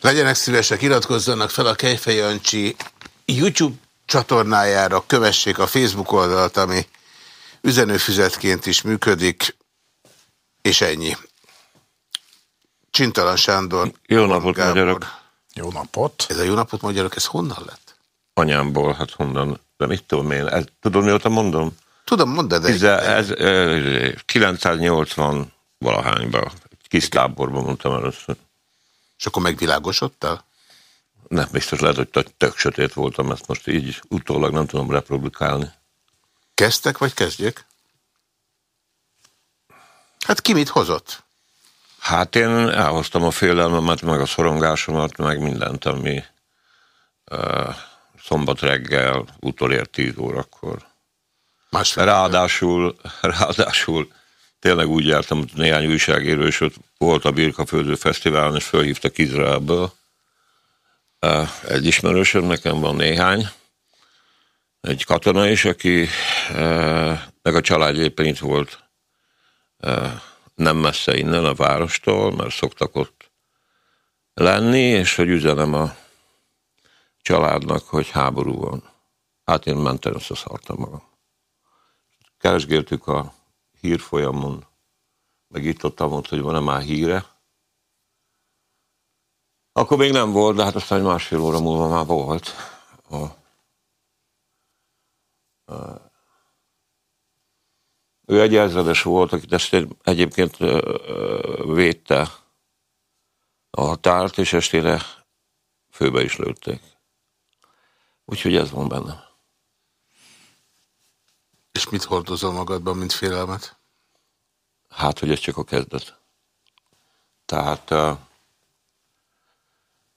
Legyenek szívesek, iratkozzanak fel a Kejfej Jancsi YouTube csatornájára, kövessék a Facebook oldalt, ami üzenőfüzetként is működik, és ennyi. Csintalan Sándor. Jó napot, Gábor. magyarok. Jó napot. Ez a jó napot, magyarok, ez honnan lett? Anyámból, hát honnan, de mit tudom én, ez, tudod mióta mondom? Tudom, mondd, de... Ez, ez, 980 valahányban, kis táborban mondtam először. És akkor megvilágosodtál? Nem, biztos lehet, hogy tök sötét voltam, ezt most így utólag nem tudom reprodukálni. Kezdtek, vagy kezdjek? Hát ki mit hozott? Hát én elhoztam a félelmemet, meg a szorongásomat, meg mindent, ami uh, szombat reggel utolér 10 órakor. Másfél ráadásul, ráadásul tényleg úgy jártam, hogy néhány újságíró, és ott volt a Birkaföldő Fesztiválon, és fölhívtak Izraelből. Egy ismerősöm, nekem van néhány, egy katona is, aki meg a család éppen itt volt nem messze innen a várostól, mert szoktak ott lenni, és hogy üzenem a családnak, hogy háború van. Hát én mentem, összeszartam magam. Keresgéltük a hírfolyamon, meg ott hogy van-e már híre. Akkor még nem volt, de hát aztán másfél óra múlva már volt. A, a, ő egy ezredes volt, akit ezt egyébként védte a határt, és estére főbe is lőtték. Úgyhogy ez van benne. Mit hordozol magadban, mint félelmet? Hát, hogy ez csak a kezdet. Tehát uh,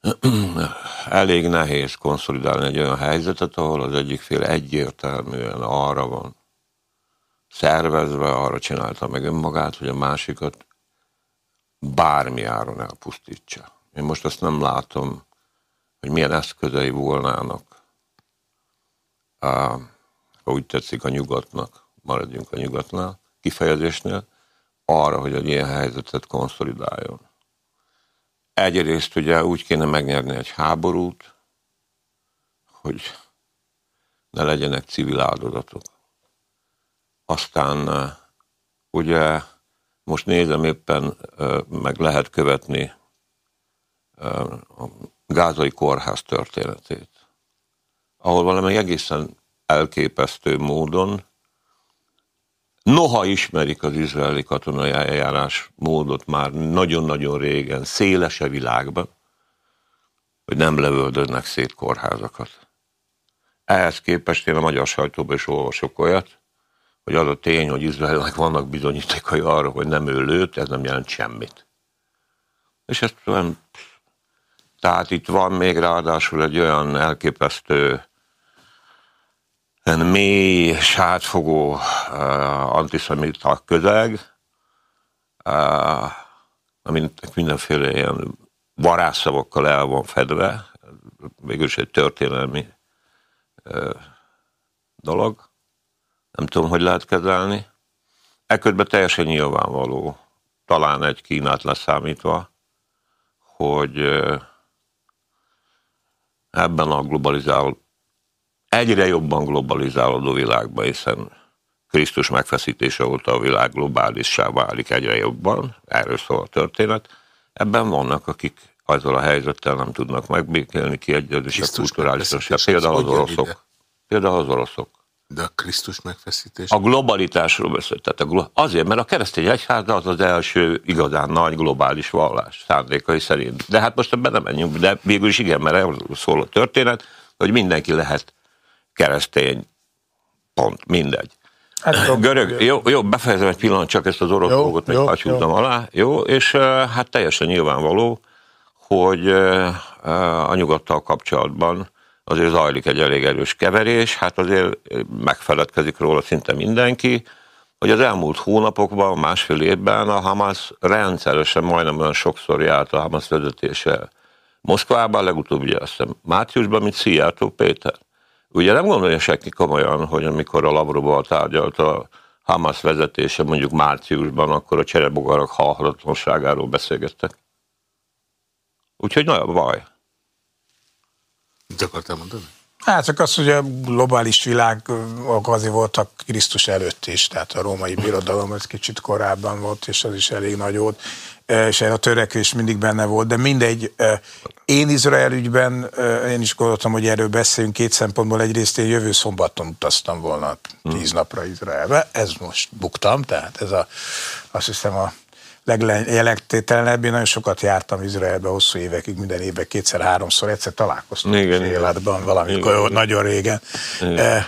elég nehéz konszolidálni egy olyan helyzetet, ahol az egyik fél egyértelműen arra van szervezve, arra csinálta meg önmagát, hogy a másikat bármi áron elpusztítsa. Én most azt nem látom, hogy milyen eszközei volnának, ha úgy tetszik a nyugatnak, maradjunk a nyugatnál, kifejezésnél, arra, hogy egy ilyen helyzetet konszolidáljon. Egyrészt ugye úgy kéne megnyerni egy háborút, hogy ne legyenek civil áldozatok. Aztán ugye most nézem éppen, meg lehet követni a gázai kórház történetét, ahol valami egészen elképesztő módon Noha ismerik az izraeli katonai eljárás módot már nagyon-nagyon régen, szélese világban, hogy nem lövöldöznek szét kórházakat. Ehhez képest én a magyar sajtóban is olvasok olyat, hogy az a tény, hogy Izraelnek vannak bizonyítékai arra, hogy nem ő lőtt, ez nem jelent semmit. És ezt. Tehát itt van még ráadásul egy olyan elképesztő mély, sátfogó uh, antiszemita közeg, uh, amint mindenféle ilyen varázsszavakkal el van fedve, végülis egy történelmi uh, dolog, nem tudom, hogy lehet kezelni. Ekközben teljesen nyilvánvaló, talán egy Kínát leszámítva, hogy ebben a globalizált egyre jobban globalizálódó világban, hiszen Krisztus megfeszítése óta a világ globálissá válik egyre jobban, erről szól a történet. Ebben vannak, akik azzal a helyzettel nem tudnak megbékélni, kiegyezni, és a kulturális Például az oroszok. Például az oroszok. De a Krisztus megfeszítés? A globalitásról beszélt. Tehát a glo- azért, mert a keresztény egyház az az első igazán nagy globális vallás, szándékai szerint. De hát most ebben nem menjünk, de végül is igen, mert erről szól a történet, hogy mindenki lehet keresztény, pont, mindegy. Hát, Görög, jó, jó, befejezem egy pillanat, csak ezt az orosz jó, dolgot még alá, jó, és hát teljesen nyilvánvaló, hogy a nyugattal kapcsolatban azért zajlik egy elég erős keverés, hát azért megfeledkezik róla szinte mindenki, hogy az elmúlt hónapokban, másfél évben a Hamas rendszeresen, majdnem olyan sokszor járt a Hamas vezetése Moszkvában, legutóbb ugye azt hiszem márciusban, mint Szijjártó Péter. Ugye nem gondolja senki komolyan, hogy amikor a Lavrovval tárgyalt a Hamas vezetése mondjuk márciusban, akkor a cserebogarak halhatatlanságáról beszélgettek. Úgyhogy nagy a baj. Mit akartam mondani? Hát csak az, hogy a globális világ azért voltak Krisztus előtt is, tehát a római birodalom ez kicsit korábban volt, és az is elég nagy volt, és a törekvés mindig benne volt, de mindegy, én Izrael ügyben, én is gondoltam, hogy erről beszéljünk két szempontból, egyrészt én jövő szombaton utaztam volna tíz napra Izraelbe, ez most buktam, tehát ez a, azt hiszem a legjelentételenebb. Én nagyon sokat jártam Izraelbe hosszú évekig, minden évben kétszer-háromszor, egyszer találkoztam igen, életben valamikor, igen. nagyon régen. Igen.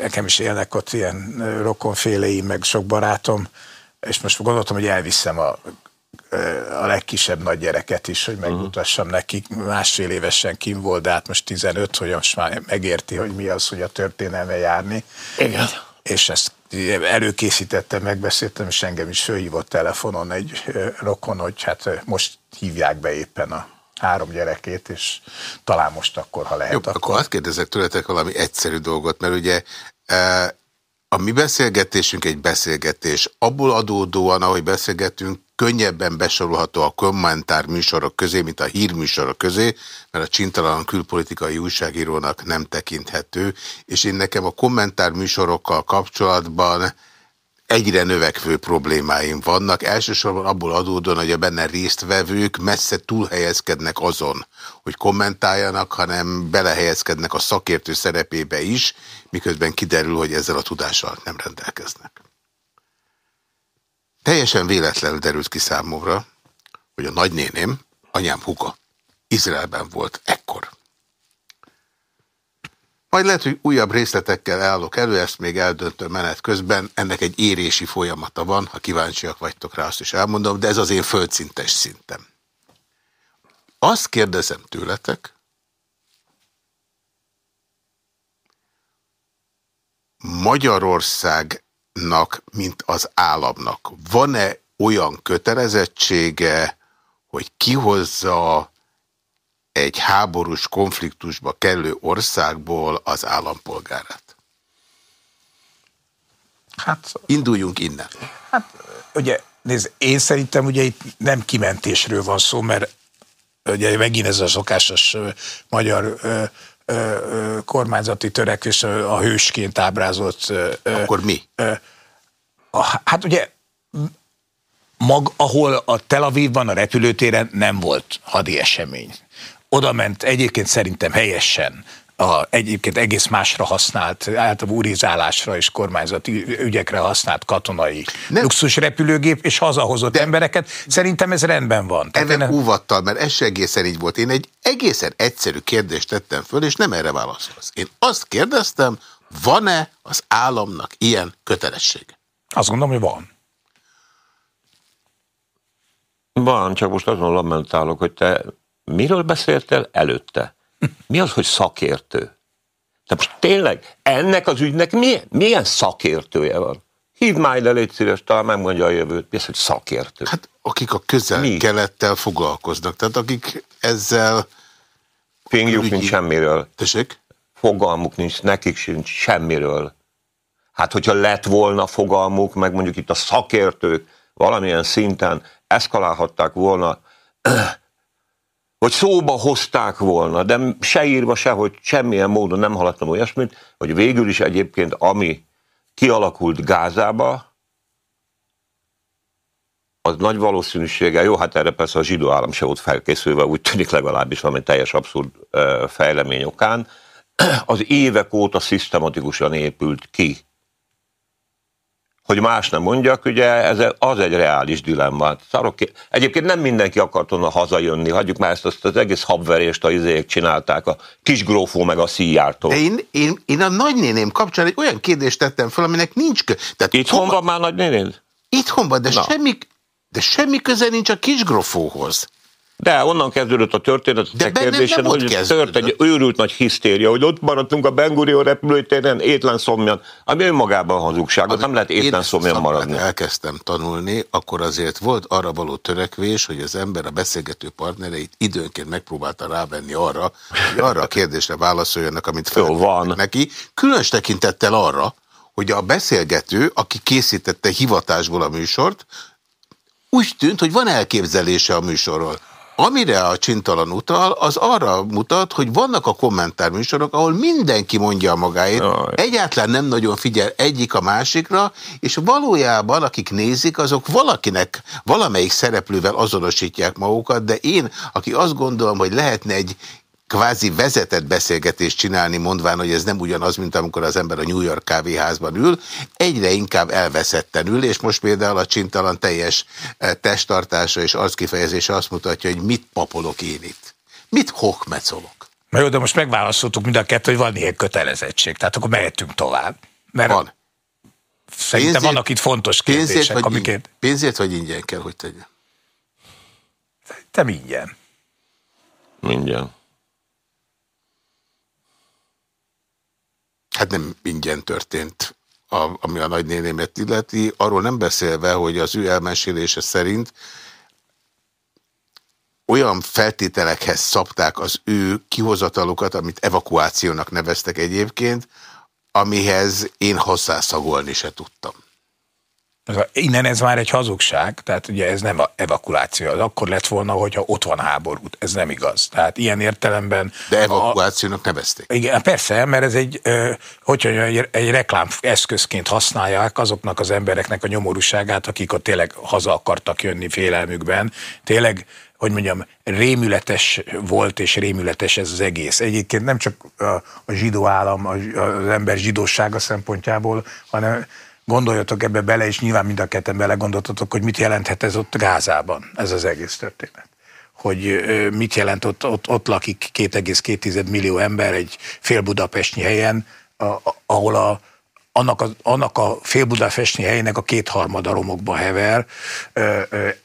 Nekem is élnek ott ilyen rokonféleim, meg sok barátom, és most gondoltam, hogy elviszem a a legkisebb nagy gyereket is, hogy megmutassam uh-huh. nekik. Másfél évesen kim volt, de hát most 15, hogy most már megérti, hogy mi az, hogy a történelme járni. Igen. És ezt előkészítettem, megbeszéltem, és engem is fölhívott telefonon egy rokon, hogy hát most hívják be éppen a három gyerekét, és talán most akkor, ha lehet. Jó, akkor, akkor azt kérdezek tőletek valami egyszerű dolgot, mert ugye a mi beszélgetésünk egy beszélgetés. Abból adódóan, ahogy beszélgetünk, könnyebben besorolható a kommentár műsorok közé, mint a hírműsorok közé, mert a csintalan külpolitikai újságírónak nem tekinthető, és én nekem a kommentár műsorokkal kapcsolatban egyre növekvő problémáim vannak. Elsősorban abból adódóan, hogy a benne résztvevők messze túlhelyezkednek azon, hogy kommentáljanak, hanem belehelyezkednek a szakértő szerepébe is, miközben kiderül, hogy ezzel a tudással nem rendelkeznek. Teljesen véletlenül derült ki számomra, hogy a nagynéném, anyám huga, Izraelben volt ekkor. Majd lehet, hogy újabb részletekkel állok elő, ezt még eldöntő menet közben. Ennek egy érési folyamata van, ha kíváncsiak vagytok rá, azt is elmondom, de ez az én földszintes szintem. Azt kérdezem tőletek, Magyarországnak, mint az államnak, van-e olyan kötelezettsége, hogy kihozza egy háborús konfliktusba kellő országból az állampolgárát? Hát, Induljunk innen. Hát, ugye, nézd, én szerintem ugye itt nem kimentésről van szó, mert ugye megint ez a szokásos magyar ö, ö, ö, kormányzati törekvés a hősként ábrázolt. Akkor mi? A, hát ugye mag, ahol a Tel Avivban, a repülőtéren nem volt hadi esemény oda ment egyébként szerintem helyesen, a, egyébként egész másra használt, általában urizálásra és kormányzati ügyekre használt katonai Nem. luxus repülőgép, és hazahozott De embereket. Szerintem ez rendben van. Ennek én... óvattal, mert ez se egészen így volt. Én egy egészen egyszerű kérdést tettem föl, és nem erre válaszolsz. Én azt kérdeztem, van-e az államnak ilyen kötelessége? Azt gondolom, hogy van. Van, csak most azon lamentálok, hogy te Miről beszéltél előtte? Mi az, hogy szakértő? De most tényleg ennek az ügynek milyen, milyen szakértője van? Hívd már ide, légy szíves, talán megmondja a jövőt. Mi az, hogy szakértő? Hát akik a közel-kelettel foglalkoznak, tehát akik ezzel... Fingjuk nincs semmiről. Tessék? Fogalmuk nincs, nekik sincs semmiről. Hát, hogyha lett volna fogalmuk, meg mondjuk itt a szakértők valamilyen szinten eszkalálhatták volna hogy szóba hozták volna, de se írva, se, hogy semmilyen módon nem hallottam olyasmit, hogy végül is egyébként ami kialakult Gázába, az nagy valószínűséggel, jó, hát erre persze a zsidó állam se volt felkészülve, úgy tűnik legalábbis valami teljes abszurd fejlemény okán, az évek óta szisztematikusan épült ki hogy más nem mondjak, ugye ez az egy reális dilemma. Szarok ki. Egyébként nem mindenki akart volna hazajönni, hagyjuk már ezt, azt az egész habverést a izék csinálták, a kis grófó meg a szíjártól. Én, én, én a nagynéném kapcsán egy olyan kérdést tettem fel, aminek nincs kö... Tehát Itthon hova... van már nagynénéd? Itthon van, de semmi, de semmi köze nincs a kis grófóhoz. De onnan kezdődött a történet, De kérdésen, hogy tört egy őrült nagy hisztéria, hogy ott maradtunk a Bengurió repülőtéren étlen szomjan, ami önmagában hazugság, ott nem lehet étlen szomjan maradni. elkezdtem tanulni, akkor azért volt arra való törekvés, hogy az ember a beszélgető partnereit időnként megpróbálta rávenni arra, hogy arra a kérdésre válaszoljanak, amit van. neki, különös tekintettel arra, hogy a beszélgető, aki készítette hivatásból a műsort, úgy tűnt, hogy van elképzelése a műsorról. Amire a csintalan utal, az arra mutat, hogy vannak a kommentárműsorok, ahol mindenki mondja a magáét, Jaj. egyáltalán nem nagyon figyel egyik a másikra, és valójában akik nézik, azok valakinek, valamelyik szereplővel azonosítják magukat, de én, aki azt gondolom, hogy lehetne egy kvázi vezetett beszélgetést csinálni, mondván, hogy ez nem ugyanaz, mint amikor az ember a New York kávéházban ül, egyre inkább elveszetten ül, és most például a csintalan teljes eh, testtartása és arckifejezése azt mutatja, hogy mit papolok én itt. Mit hokmecolok? Na jó, de most megválaszoltuk mind a kettő, hogy van ilyen kötelezettség, tehát akkor mehetünk tovább. Mert Van. szerintem Pénzért- vannak itt fontos Pénzért kérdések, vagy, amiket ingyen, pénzért vagy ingyen kell, hogy tegye? te ingyen. Mindjárt. Hát nem ingyen történt, a, ami a nagynénémet illeti, arról nem beszélve, hogy az ő elmesélése szerint olyan feltételekhez szabták az ő kihozatalukat, amit evakuációnak neveztek egyébként, amihez én hozzászagolni se tudtam. A- Innen ez már egy hazugság, tehát ugye ez nem a evakuáció, az akkor lett volna, hogyha ott van háború. Ez nem igaz. Tehát ilyen értelemben... De a, evakuációnak nevezték. igen, persze, mert ez egy, hogy egy, egy reklám eszközként használják azoknak az embereknek a nyomorúságát, akik ott tényleg haza akartak jönni félelmükben. Tényleg, hogy mondjam, rémületes volt és rémületes ez az egész. Egyébként nem csak a, a zsidó állam, a, az ember zsidósága szempontjából, hanem gondoljatok ebbe bele, és nyilván mind a ketten belegondoltatok, hogy mit jelenthet ez ott Gázában, ez az egész történet. Hogy mit jelent, ott, ott, ott lakik 2,2 millió ember egy fél budapestnyi helyen, a, a, ahol a, annak a, annak a fél budapestnyi helynek a kétharmada romokba hever, ö,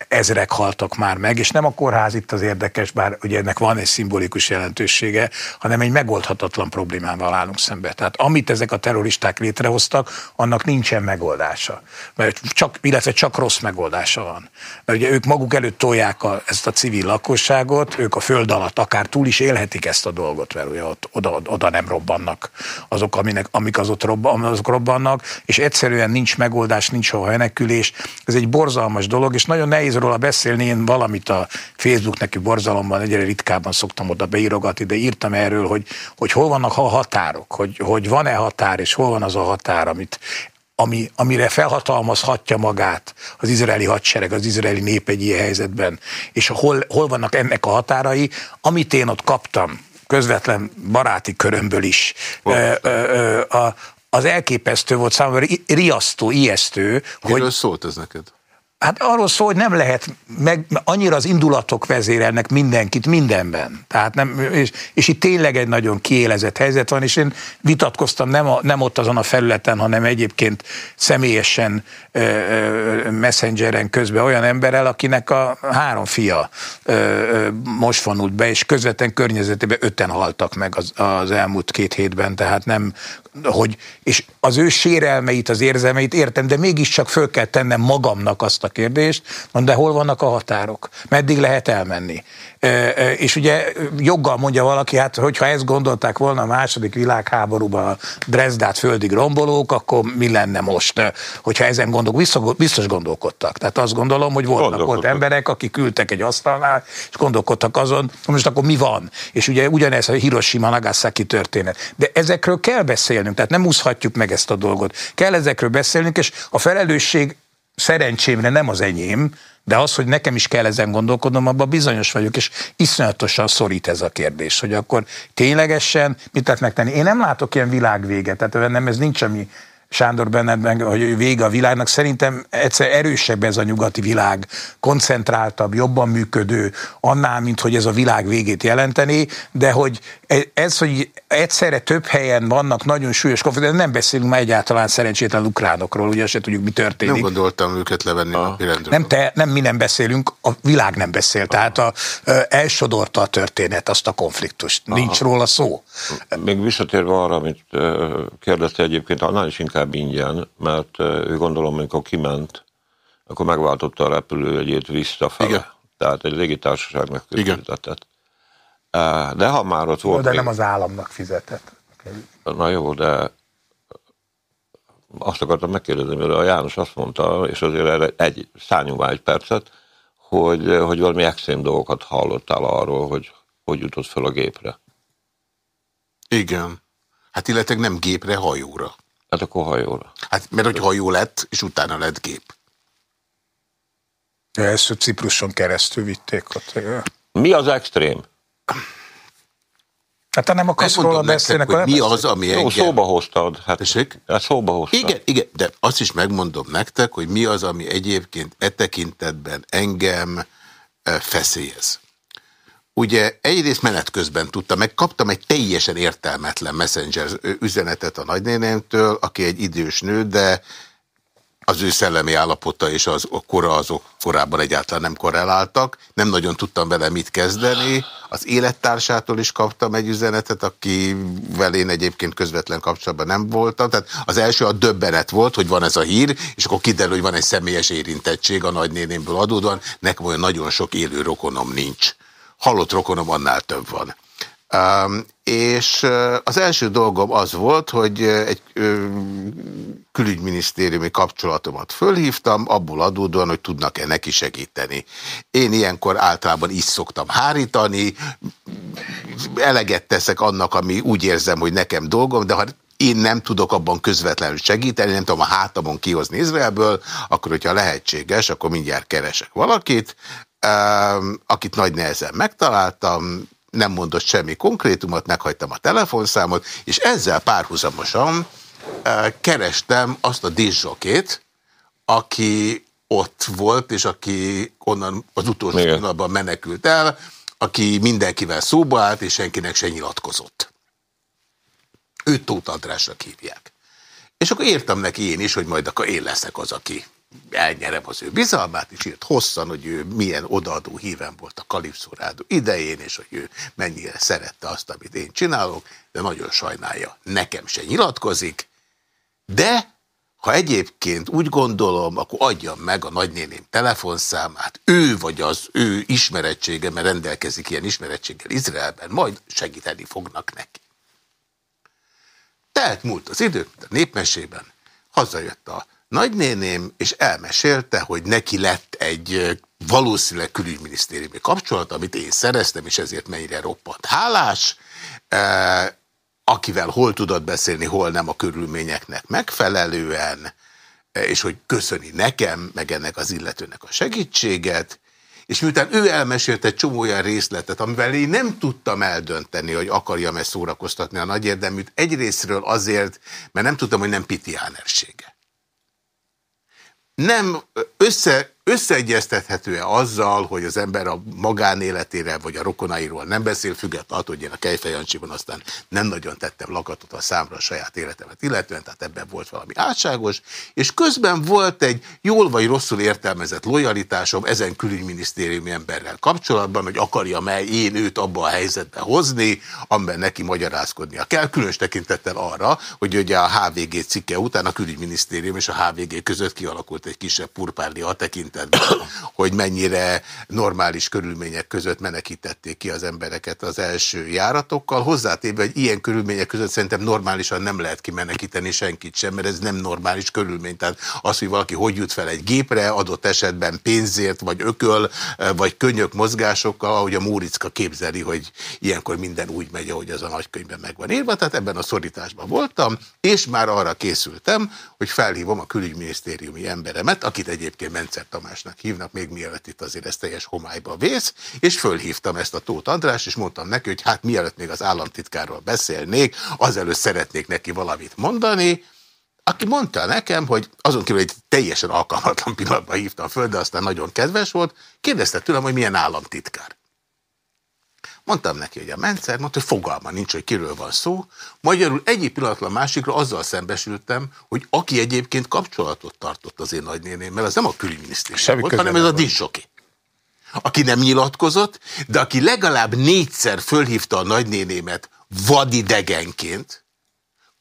ezrek haltak már meg, és nem a kórház itt az érdekes, bár ugye ennek van egy szimbolikus jelentősége, hanem egy megoldhatatlan problémával állunk szembe. Tehát amit ezek a terroristák létrehoztak, annak nincsen megoldása. Mert csak, illetve csak rossz megoldása van. Mert ugye ők maguk előtt tolják a, ezt a civil lakosságot, ők a föld alatt akár túl is élhetik ezt a dolgot, mert ugye ott, oda, oda nem robbannak azok, aminek, amik az ott robban, azok robbannak, és egyszerűen nincs megoldás, nincs hova menekülés. Ez egy borzalmas dolog, és nagyon nehéz róla beszélni. Én valamit a Facebook neki borzalomban egyre ritkábban szoktam oda beírogatni, de írtam erről, hogy, hogy hol vannak a határok, hogy, hogy van-e határ, és hol van az a határ, amit ami, amire felhatalmazhatja magát az izraeli hadsereg, az izraeli nép egy ilyen helyzetben, és hol, hol vannak ennek a határai, amit én ott kaptam, közvetlen baráti körömből is, ö, ö, ö, a, az elképesztő volt számomra, riasztó, ijesztő, hogy Miről szólt ez neked? Hát arról szól, hogy nem lehet, meg annyira az indulatok vezérelnek mindenkit mindenben. Tehát nem, és, és itt tényleg egy nagyon kiélezett helyzet van, és én vitatkoztam nem, a, nem ott azon a felületen, hanem egyébként személyesen ö, ö, messengeren közben olyan emberrel, akinek a három fia ö, ö, most vonult be, és közvetlen környezetében öten haltak meg az, az elmúlt két hétben, tehát nem, hogy, és az ő sérelmeit, az érzelmeit értem, de mégiscsak föl kell tennem magamnak azt a kérdést, de hol vannak a határok? Meddig lehet elmenni? És ugye joggal mondja valaki, hát hogyha ezt gondolták volna a második világháborúban a Dresdát földig rombolók, akkor mi lenne most? Hogyha ezen gondolok, biztos, gondolkodtak. Tehát azt gondolom, hogy voltak ott emberek, akik ültek egy asztalnál, és gondolkodtak azon, hogy most akkor mi van? És ugye ugyanez a Hiroshima Nagasaki történet. De ezekről kell beszélnünk, tehát nem úszhatjuk meg ezt a dolgot. Kell ezekről beszélnünk, és a felelősség szerencsémre nem az enyém, de az, hogy nekem is kell ezen gondolkodnom, abban bizonyos vagyok, és iszonyatosan szorít ez a kérdés, hogy akkor ténylegesen mit lehet megtenni. Én nem látok ilyen világvéget, tehát nem ez nincs, ami Sándor benned, meg, hogy vége a világnak. Szerintem egyszer erősebb ez a nyugati világ, koncentráltabb, jobban működő, annál, mint hogy ez a világ végét jelenteni, de hogy ez, hogy egyszerre több helyen vannak nagyon súlyos konfliktusok, nem beszélünk már egyáltalán szerencsétlen ukránokról, ugye se tudjuk, mi történik. Nem gondoltam őket levenni a napirendről. Nem, te, nem mi nem beszélünk, a világ nem beszél. Tehát a, elsodorta a történet azt a konfliktust. Nincs róla szó. Még visszatérve arra, amit kérdezte egyébként, annál is inkább ingyen, mert ő gondolom, amikor kiment, akkor megváltotta a repülőjegyét visszafele. Igen. Tehát egy légitársaságnak Igen. De ha már ott volt... De még- nem az államnak fizetett. Na jó, de azt akartam megkérdezni, mert a János azt mondta, és azért erre egy, szálljunk már egy percet, hogy, hogy valami extrém dolgokat hallottál arról, hogy hogy jutott fel a gépre. Igen. Hát illetve nem gépre, hajóra. Hát akkor hajóra. Hát mert hogy hajó lett, és utána lett gép. Ja, ezt Cipruson keresztül vitték ott. Mi az extrém? Hát ha nem akarsz róla beszélni, akkor mi az, ami engem... Jó, szóba hoztad. Hát, Tessék? Hát szóba hoztad. Igen, igen, de azt is megmondom nektek, hogy mi az, ami egyébként e tekintetben engem e, feszélyez. Ugye egyrészt menet közben tudtam, meg kaptam egy teljesen értelmetlen messenger üzenetet a nagynénémtől, aki egy idős nő, de az ő szellemi állapota és az a kora azok korábban egyáltalán nem korreláltak. Nem nagyon tudtam vele mit kezdeni. Az élettársától is kaptam egy üzenetet, akivel én egyébként közvetlen kapcsolatban nem voltam. Tehát az első a döbbenet volt, hogy van ez a hír, és akkor kiderül, hogy van egy személyes érintettség a nagynénémből adódóan. Nekem olyan nagyon sok élő rokonom nincs. Halott rokonom annál több van. Um, és az első dolgom az volt, hogy egy külügyminisztériumi kapcsolatomat fölhívtam, abból adódóan, hogy tudnak-e neki segíteni. Én ilyenkor általában is szoktam hárítani, eleget teszek annak, ami úgy érzem, hogy nekem dolgom, de ha én nem tudok abban közvetlenül segíteni, nem tudom a hátamon kihozni Izraelből, akkor hogyha lehetséges, akkor mindjárt keresek valakit, akit nagy nehezen megtaláltam, nem mondott semmi konkrétumot, meghagytam a telefonszámot, és ezzel párhuzamosan uh, kerestem azt a diszsokét, aki ott volt, és aki onnan az utolsó pillanatban menekült el, aki mindenkivel szóba állt, és senkinek se nyilatkozott. Őt Tóth Andrásnak hívják. És akkor írtam neki én is, hogy majd akkor én leszek az, aki elnyerem az ő bizalmát, és írt hosszan, hogy ő milyen odaadó híven volt a Kalipszó Rádió idején, és hogy ő mennyire szerette azt, amit én csinálok, de nagyon sajnálja, nekem se nyilatkozik, de ha egyébként úgy gondolom, akkor adjam meg a nagynéném telefonszámát, ő vagy az ő ismerettsége, mert rendelkezik ilyen ismerettséggel Izraelben, majd segíteni fognak neki. Tehát múlt az idő, a népmesében, hazajött a nagynéném, és elmesélte, hogy neki lett egy valószínűleg külügyminisztériumi kapcsolat, amit én szereztem, és ezért mennyire roppant hálás, akivel hol tudott beszélni, hol nem a körülményeknek megfelelően, és hogy köszöni nekem, meg ennek az illetőnek a segítséget, és miután ő elmesélt egy csomó olyan részletet, amivel én nem tudtam eldönteni, hogy akarjam-e szórakoztatni a nagy érdeműt, egyrésztről azért, mert nem tudtam, hogy nem Piti Ánersége nem össze, összeegyeztethető-e azzal, hogy az ember a magánéletére vagy a rokonairól nem beszél, függetlenül attól, hogy én a Kejfejancsiban aztán nem nagyon tettem lakatot a számra a saját életemet illetően, tehát ebben volt valami átságos, és közben volt egy jól vagy rosszul értelmezett lojalitásom ezen külügyminisztériumi emberrel kapcsolatban, hogy akarja-e én őt abba a helyzetbe hozni, amiben neki magyarázkodnia kell, különös tekintettel arra, hogy ugye a HVG cikke után a külügyminisztérium és a HVG között kialakult egy kisebb purpárli a tekint tekintetben, hogy mennyire normális körülmények között menekítették ki az embereket az első járatokkal. Hozzátéve, hogy ilyen körülmények között szerintem normálisan nem lehet kimenekíteni senkit sem, mert ez nem normális körülmény. Tehát az, hogy valaki hogy jut fel egy gépre, adott esetben pénzért, vagy ököl, vagy könyök mozgásokkal, ahogy a Múricka képzeli, hogy ilyenkor minden úgy megy, ahogy az a nagykönyvben meg van írva. Tehát ebben a szorításban voltam, és már arra készültem, hogy felhívom a külügyminisztériumi emberemet, akit egyébként Mencer Tamásnak hívnak, még mielőtt itt azért ez teljes homályba vész, és fölhívtam ezt a Tóth András, és mondtam neki, hogy hát mielőtt még az államtitkárról beszélnék, azelőtt szeretnék neki valamit mondani, aki mondta nekem, hogy azon kívül egy teljesen alkalmatlan pillanatban hívtam föl, de aztán nagyon kedves volt, kérdezte tőlem, hogy milyen államtitkár. Mondtam neki, hogy a Mencer, mondta, hogy fogalma nincs, hogy kiről van szó. Magyarul egyik pillanatlan másikra azzal szembesültem, hogy aki egyébként kapcsolatot tartott az én nagynénémmel, az nem a külügyminisztérium volt, hanem ez a dincsoki. Aki nem nyilatkozott, de aki legalább négyszer fölhívta a nagynénémet vadidegenként,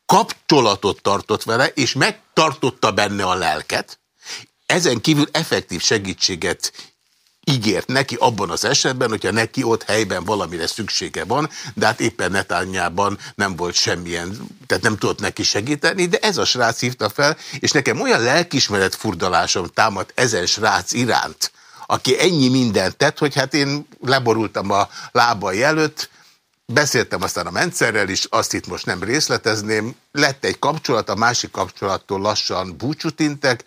kapcsolatot tartott vele, és megtartotta benne a lelket, ezen kívül effektív segítséget ígért neki abban az esetben, hogyha neki ott helyben valamire szüksége van, de hát éppen Netányában nem volt semmilyen, tehát nem tudott neki segíteni, de ez a srác hívta fel, és nekem olyan lelkismeret furdalásom támadt ezen srác iránt, aki ennyi mindent tett, hogy hát én leborultam a lábai előtt, beszéltem aztán a Mencerrel is, azt itt most nem részletezném, lett egy kapcsolat, a másik kapcsolattól lassan búcsút intek,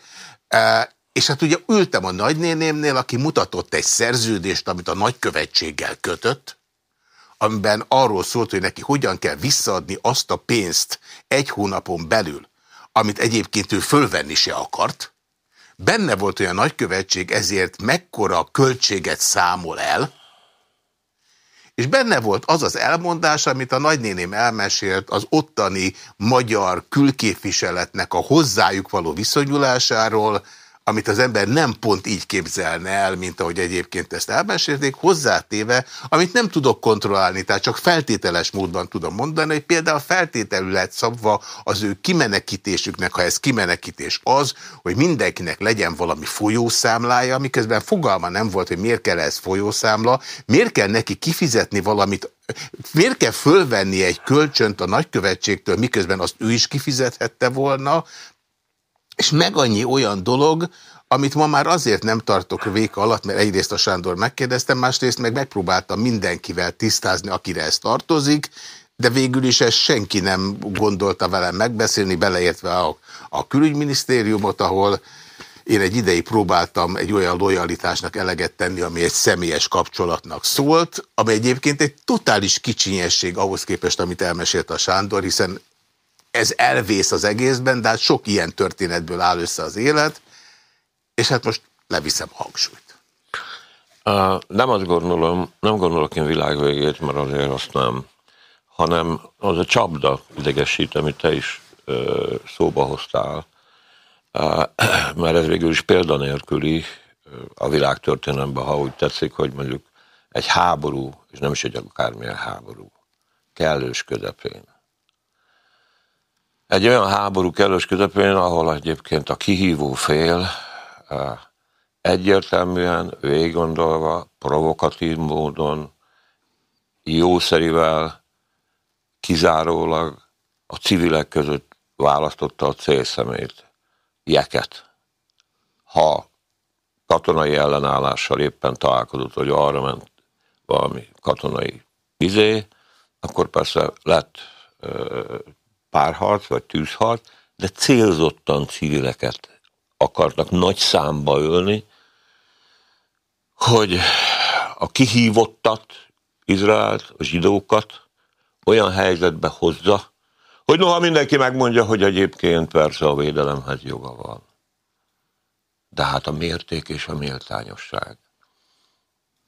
e, és hát ugye ültem a nagynénémnél, aki mutatott egy szerződést, amit a nagykövetséggel kötött, amiben arról szólt, hogy neki hogyan kell visszaadni azt a pénzt egy hónapon belül, amit egyébként ő fölvenni se akart. Benne volt olyan nagykövetség, ezért mekkora költséget számol el, és benne volt az az elmondás, amit a nagynéném elmesélt az ottani magyar külképviseletnek a hozzájuk való viszonyulásáról, amit az ember nem pont így képzelne el, mint ahogy egyébként ezt elmesélték, hozzátéve, amit nem tudok kontrollálni, tehát csak feltételes módban tudom mondani, hogy például feltételű lett szabva az ő kimenekítésüknek, ha ez kimenekítés az, hogy mindenkinek legyen valami folyószámlája, miközben fogalma nem volt, hogy miért kell ez folyószámla, miért kell neki kifizetni valamit, miért kell fölvenni egy kölcsönt a nagykövetségtől, miközben azt ő is kifizethette volna, és meg annyi olyan dolog, amit ma már azért nem tartok véka alatt, mert egyrészt a Sándor megkérdeztem, másrészt meg megpróbáltam mindenkivel tisztázni, akire ez tartozik, de végül is ezt senki nem gondolta velem megbeszélni, beleértve a, a külügyminisztériumot, ahol én egy ideig próbáltam egy olyan lojalitásnak eleget tenni, ami egy személyes kapcsolatnak szólt, ami egyébként egy totális kicsinyesség ahhoz képest, amit elmesélt a Sándor, hiszen ez elvész az egészben, de hát sok ilyen történetből áll össze az élet, és hát most leviszem a hangsúlyt. Uh, nem azt gondolom, nem gondolok én világvégét, mert azért azt nem, hanem az a csapda idegesít, amit te is uh, szóba hoztál, uh, mert ez végül is példanélküli a világtörténelemben, ha úgy tetszik, hogy mondjuk egy háború, és nem is egy akármilyen háború, kellős közepén egy olyan háború kellős közepén, ahol egyébként a kihívó fél egyértelműen, végiggondolva, provokatív módon, jószerivel, kizárólag a civilek között választotta a célszemét, jeket. Ha katonai ellenállással éppen találkozott, hogy arra ment valami katonai izé, akkor persze lett párharc vagy tűzharc, de célzottan civileket akarnak nagy számba ölni, hogy a kihívottat, Izraelt, a zsidókat olyan helyzetbe hozza, hogy noha mindenki megmondja, hogy egyébként persze a védelemhez joga van. De hát a mérték és a méltányosság.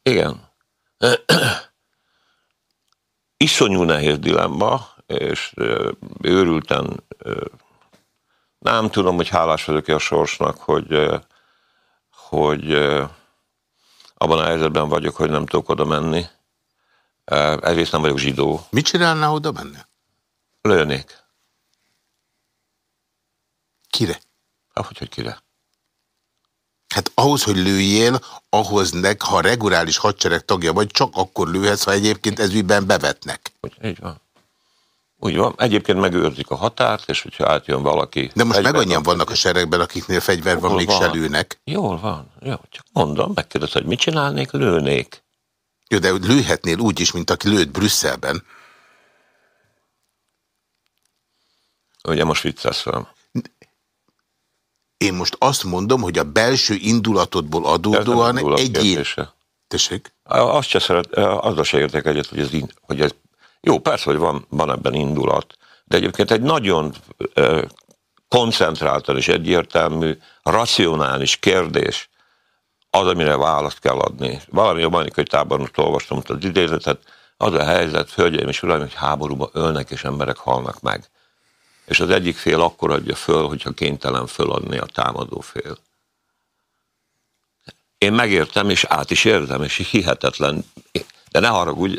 Igen. Iszonyú nehéz dilemma, és őrülten nem tudom, hogy hálás vagyok-e a sorsnak, hogy, hogy abban a helyzetben vagyok, hogy nem tudok oda menni. Egyrészt nem vagyok zsidó. Mit csinálnál oda menni? Lőnék. Kire? Ahogy, hogy kire. Hát ahhoz, hogy lőjél, ahhoz nek, ha reguláris hadsereg tagja vagy, csak akkor lőhetsz, ha egyébként ezügyben bevetnek. Így van. Úgy van. Egyébként megőrzik a határt, és hogyha átjön valaki... De most meg annyian vannak a seregben, akiknél fegyver van, még van. se lőnek. Jól van. Jó, csak mondom, megkérdez, hogy mit csinálnék, lőnék. Jó, de lőhetnél úgy is, mint aki lőtt Brüsszelben. Ugye most vicces van. Én most azt mondom, hogy a belső indulatodból adódóan egy... Tessék? Azt se szeret, azzal se értek egyet, hogy ez, hogy ez jó, persze, hogy van, van ebben indulat, de egyébként egy nagyon koncentráltan és egyértelmű, racionális kérdés az, amire választ kell adni. Valami a Manikai tábornok olvastam az idézetet, az a helyzet, hölgyeim és uraim, hogy háborúba ölnek és emberek halnak meg. És az egyik fél akkor adja föl, hogyha kénytelen föladni a támadó fél. Én megértem, és át is érzem, és hihetetlen. De ne haragudj,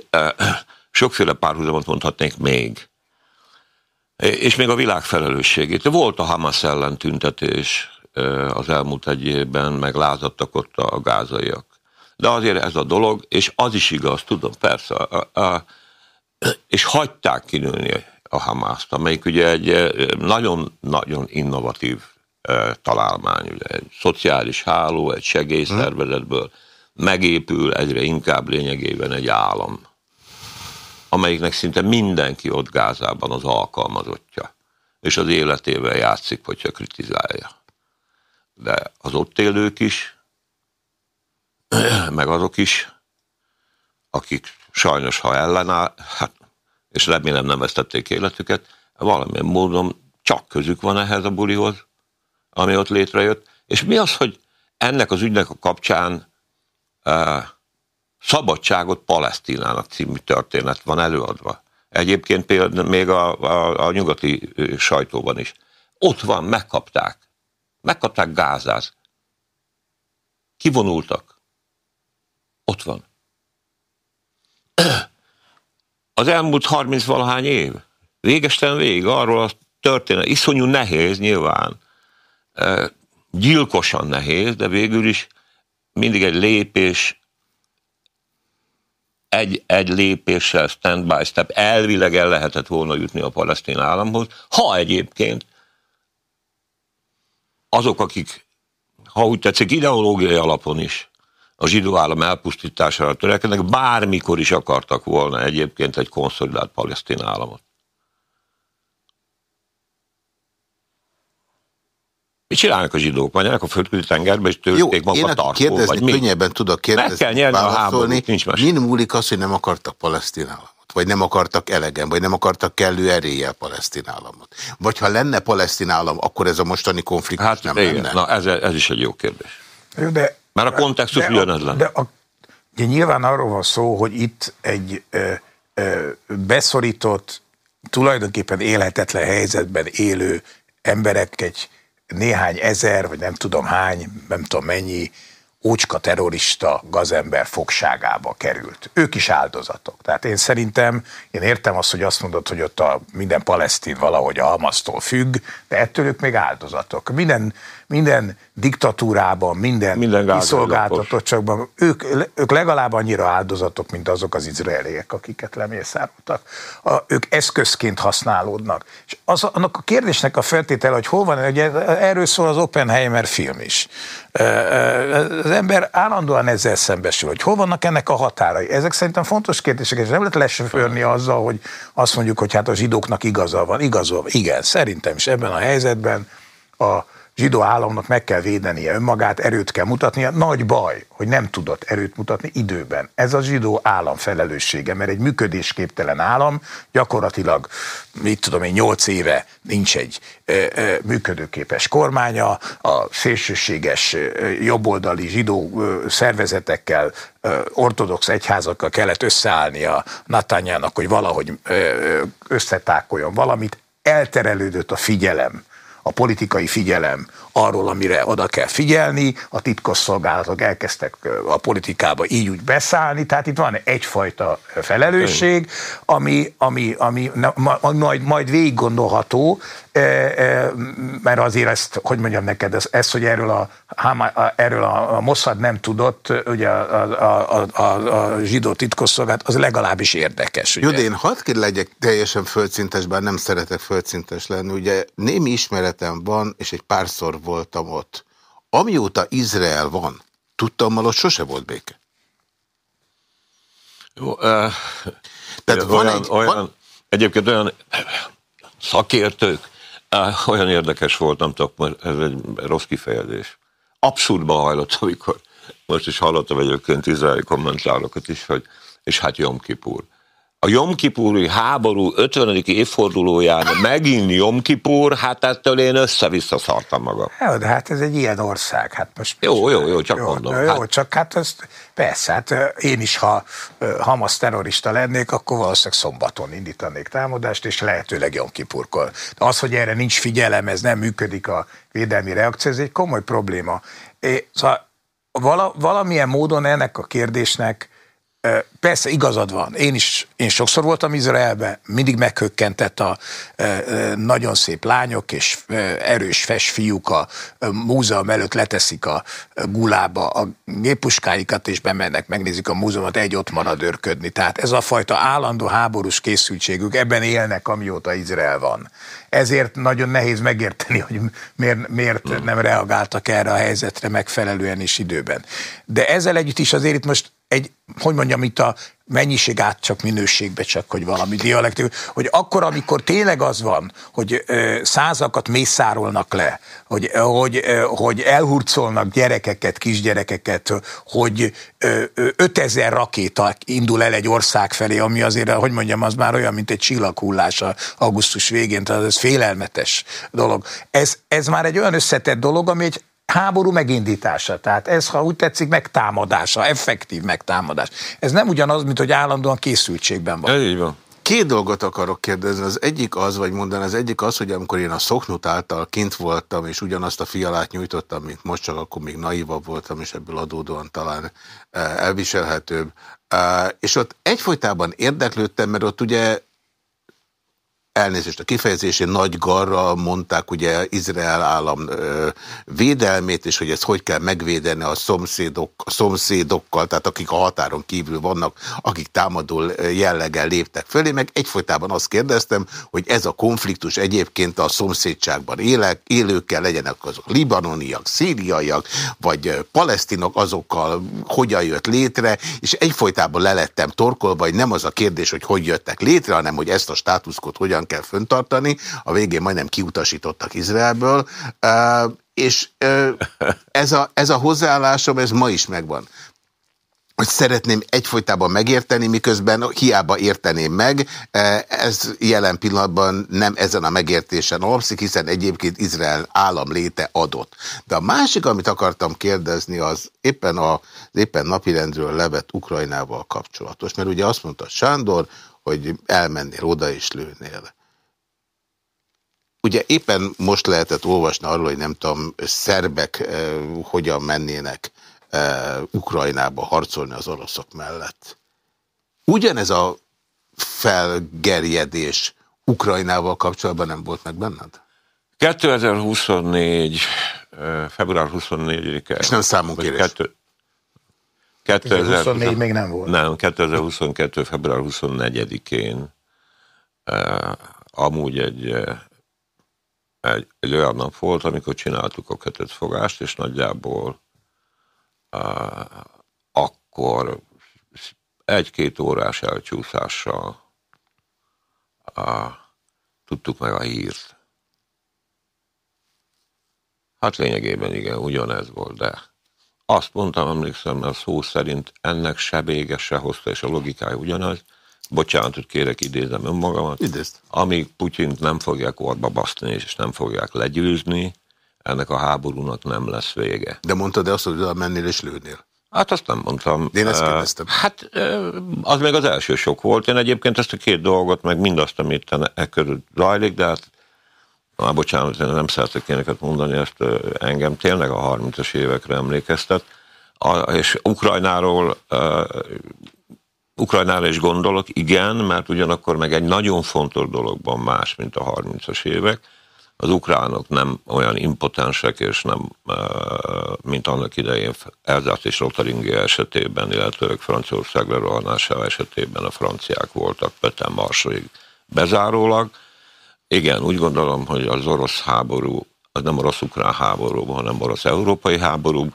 Sokféle párhuzamot mondhatnék még. És még a világ felelősségét. Volt a Hamas ellen tüntetés az elmúlt egy évben, meg lázadtak ott a gázaiak. De azért ez a dolog, és az is igaz, tudom, persze, a, a, és hagyták kinőni a Hamaszt, amelyik ugye egy nagyon-nagyon innovatív találmány, ugye egy szociális háló, egy segélyszervezetből, megépül egyre inkább lényegében egy állam, amelyiknek szinte mindenki ott Gázában az alkalmazottja, és az életével játszik, hogyha kritizálja. De az ott élők is, meg azok is, akik sajnos, ha ellenáll, hát, és remélem nem vesztették életüket, valamilyen módon csak közük van ehhez a bulihoz, ami ott létrejött. És mi az, hogy ennek az ügynek a kapcsán uh, Szabadságot Palesztinának című történet van előadva. Egyébként például még a, a, a nyugati sajtóban is. Ott van, megkapták. Megkapták Gázát. Kivonultak. Ott van. Az elmúlt 30 valahány év. Végestelen végig arról a történet. Iszonyú nehéz nyilván. Gyilkosan nehéz, de végül is mindig egy lépés egy, egy lépéssel stand by step elvileg el lehetett volna jutni a palesztin államhoz, ha egyébként azok, akik, ha úgy tetszik, ideológiai alapon is a zsidó állam elpusztítására törekednek, bármikor is akartak volna egyébként egy konszolidált palesztin államot. Csinálnak a zsidók? Menjenek a földközi tengerbe, és tőlték magukat tartó, kérdezni, vagy mi? könnyebben tudok kérdezni. Meg kell nyerni a háborút, nincs más. Min múlik az, hogy nem akartak palesztin államot? Vagy nem akartak elegen, vagy nem akartak kellő eréllyel palesztin államot? Vagy ha lenne palesztin állam, akkor ez a mostani konfliktus hát, nem igen. lenne? Na, ez, ez is egy jó kérdés. Jó, de, Mert a kontextus de, ugyanez lenne. De, a, de nyilván arról van szó, hogy itt egy ö, ö, beszorított, tulajdonképpen élhetetlen helyzetben élő emberek egy néhány ezer, vagy nem tudom hány, nem tudom mennyi ócska terrorista gazember fogságába került. Ők is áldozatok. Tehát én szerintem, én értem azt, hogy azt mondod, hogy ott a minden palesztin valahogy a Hamasztól függ, de ettől ők még áldozatok. Minden, minden diktatúrában, minden, minden kiszolgáltatottságban, ők, ők legalább annyira áldozatok, mint azok az izraeliek, akiket lemészároltak. A, ők eszközként használódnak. És az, annak a kérdésnek a feltétele, hogy hol van, ugye erről szól az Oppenheimer film is. Az ember állandóan ezzel szembesül, hogy hol vannak ennek a határai. Ezek szerintem fontos kérdések, és nem lehet lesöpörni azzal, hogy azt mondjuk, hogy hát a zsidóknak igaza van. Igaza van. Igen, szerintem is ebben a helyzetben a zsidó államnak meg kell védenie önmagát, erőt kell mutatnia. Nagy baj, hogy nem tudott erőt mutatni időben. Ez a zsidó állam felelőssége, mert egy működésképtelen állam gyakorlatilag, mit tudom én, nyolc éve nincs egy e, e, működőképes kormánya, a szélsőséges jobboldali zsidó e, szervezetekkel, e, ortodox egyházakkal kellett összeállni a Natányának, hogy valahogy e, összetákoljon valamit, elterelődött a figyelem a politikai figyelem arról, amire oda kell figyelni, a titkosszolgálatok elkezdtek a politikába így úgy beszállni, tehát itt van egyfajta felelősség, ami, ami, ami majd, majd végig gondolható, mert azért ezt, hogy mondjam neked, ez, ez hogy erről a, erről a Mossad nem tudott, ugye a, a, a, a, a zsidó titkosszolgálat, az legalábbis érdekes. Ugye? Jó, de én hadd legyek teljesen földszintes, bár nem szeretek földszintes lenni. Ugye némi ismeretem van, és egy párszor voltam ott. Amióta Izrael van, tudtam, hogy ott sose volt béke. Jó, uh, Tehát van olyan, egy, olyan, van... Egyébként olyan szakértők, uh, olyan érdekes volt, nem tudok, ez egy rossz kifejezés. Abszurdba hajlott, amikor most is hallottam egyébként izraeli kommentárokat is, hogy és hát Jom Kipur a Jomkipúri háború 50. évfordulóján megint Jomkipúr, hát ettől én össze-vissza szartam magam. Jó, de hát ez egy ilyen ország. Hát most jó, jó, jó, csak jó, mondom. Jó, hát... csak hát ez, persze, hát én is, ha Hamas terrorista lennék, akkor valószínűleg szombaton indítanék támadást, és lehetőleg Jomkipurkor. De az, hogy erre nincs figyelem, ez nem működik a védelmi reakció, ez egy komoly probléma. É, szóval vala, valamilyen módon ennek a kérdésnek Persze, igazad van. Én is, én sokszor voltam Izraelben, mindig meghökkentett a nagyon szép lányok és erős fesfiúk a múzeum előtt leteszik a gulába a gépuskáikat, és bemennek, megnézik a múzeumot, egy ott marad örködni. Tehát ez a fajta állandó háborús készültségük, ebben élnek, amióta Izrael van. Ezért nagyon nehéz megérteni, hogy miért, miért nem reagáltak erre a helyzetre megfelelően és időben. De ezzel együtt is azért itt most egy, hogy mondjam, itt a mennyiség át csak minőségbe, csak hogy valami dialektikus, hogy akkor, amikor tényleg az van, hogy ö, százakat mészárolnak le, hogy, hogy, ö, hogy elhurcolnak gyerekeket, kisgyerekeket, hogy ö, 5000 rakéta indul el egy ország felé, ami azért, hogy mondjam, az már olyan, mint egy csillaghullás augusztus végén, tehát ez félelmetes dolog. Ez, ez már egy olyan összetett dolog, ami egy háború megindítása. Tehát ez, ha úgy tetszik, megtámadása, effektív megtámadás. Ez nem ugyanaz, mint hogy állandóan készültségben van. Így van. Két dolgot akarok kérdezni. Az egyik az, vagy mondani, az egyik az, hogy amikor én a Szoknut által kint voltam, és ugyanazt a fialát nyújtottam, mint most, csak akkor még naivabb voltam, és ebből adódóan talán eh, elviselhetőbb. Eh, és ott egyfolytában érdeklődtem, mert ott ugye elnézést a kifejezésén, nagy garra mondták ugye Izrael állam ö, védelmét, és hogy ezt hogy kell megvédeni a, szomszédok, a szomszédokkal, tehát akik a határon kívül vannak, akik támadó jelleggel léptek fölé, meg egyfolytában azt kérdeztem, hogy ez a konfliktus egyébként a szomszédságban élek, élőkkel legyenek azok libanoniak, szíriaiak, vagy palesztinok, azokkal hogyan jött létre, és egyfolytában lelettem torkolva, vagy nem az a kérdés, hogy hogy jöttek létre, hanem hogy ezt a státuszkot hogyan kell föntartani. A végén majdnem kiutasítottak Izraelből, és ez a, ez a hozzáállásom, ez ma is megvan hogy szeretném egyfolytában megérteni, miközben hiába érteném meg, ez jelen pillanatban nem ezen a megértésen alapszik, hiszen egyébként Izrael állam léte adott. De a másik, amit akartam kérdezni, az éppen a éppen napirendről levett Ukrajnával kapcsolatos, mert ugye azt mondta Sándor, hogy elmennél oda és lőnél. Ugye éppen most lehetett olvasni arról, hogy nem tudom, szerbek eh, hogyan mennének eh, Ukrajnába harcolni az oroszok mellett. Ugyanez a felgerjedés Ukrajnával kapcsolatban nem volt meg benned? 2024. Eh, február 24-e. És nem számunk kérés. 2024 még nem volt. Nem, 2022. február 24-én uh, amúgy egy uh, egy, egy olyan nap volt, amikor csináltuk a kötött fogást, és nagyjából uh, akkor egy-két órás elcsúszással uh, tudtuk meg a hírt. Hát lényegében igen, ugyanez volt, de azt mondtam, emlékszem, mert szó szerint ennek se vége, se hozta, és a logikája ugyanaz, bocsánatot kérek, idézem önmagamat, Idézt. amíg Putyint nem fogják orba basztani, és nem fogják legyőzni, ennek a háborúnak nem lesz vége. De mondtad -e azt, hogy mennél és lőnél? Hát azt nem mondtam. De én ezt kérdeztem. Hát az még az első sok volt. Én egyébként ezt a két dolgot, meg mindazt, amit e körül zajlik, de hát már bocsánat, én nem szeretek éneket mondani, ezt engem tényleg a 30-as évekre emlékeztet. A, és Ukrajnáról Ukrajnára is gondolok, igen, mert ugyanakkor meg egy nagyon fontos dologban más, mint a 30-as évek. Az ukránok nem olyan impotensek, és nem, mint annak idején Elzát és Rotaringia esetében, illetve Franciaország lerohanása esetében a franciák voltak Peten Marsóig bezárólag. Igen, úgy gondolom, hogy az orosz háború, az nem orosz-ukrán háború, hanem orosz-európai háború,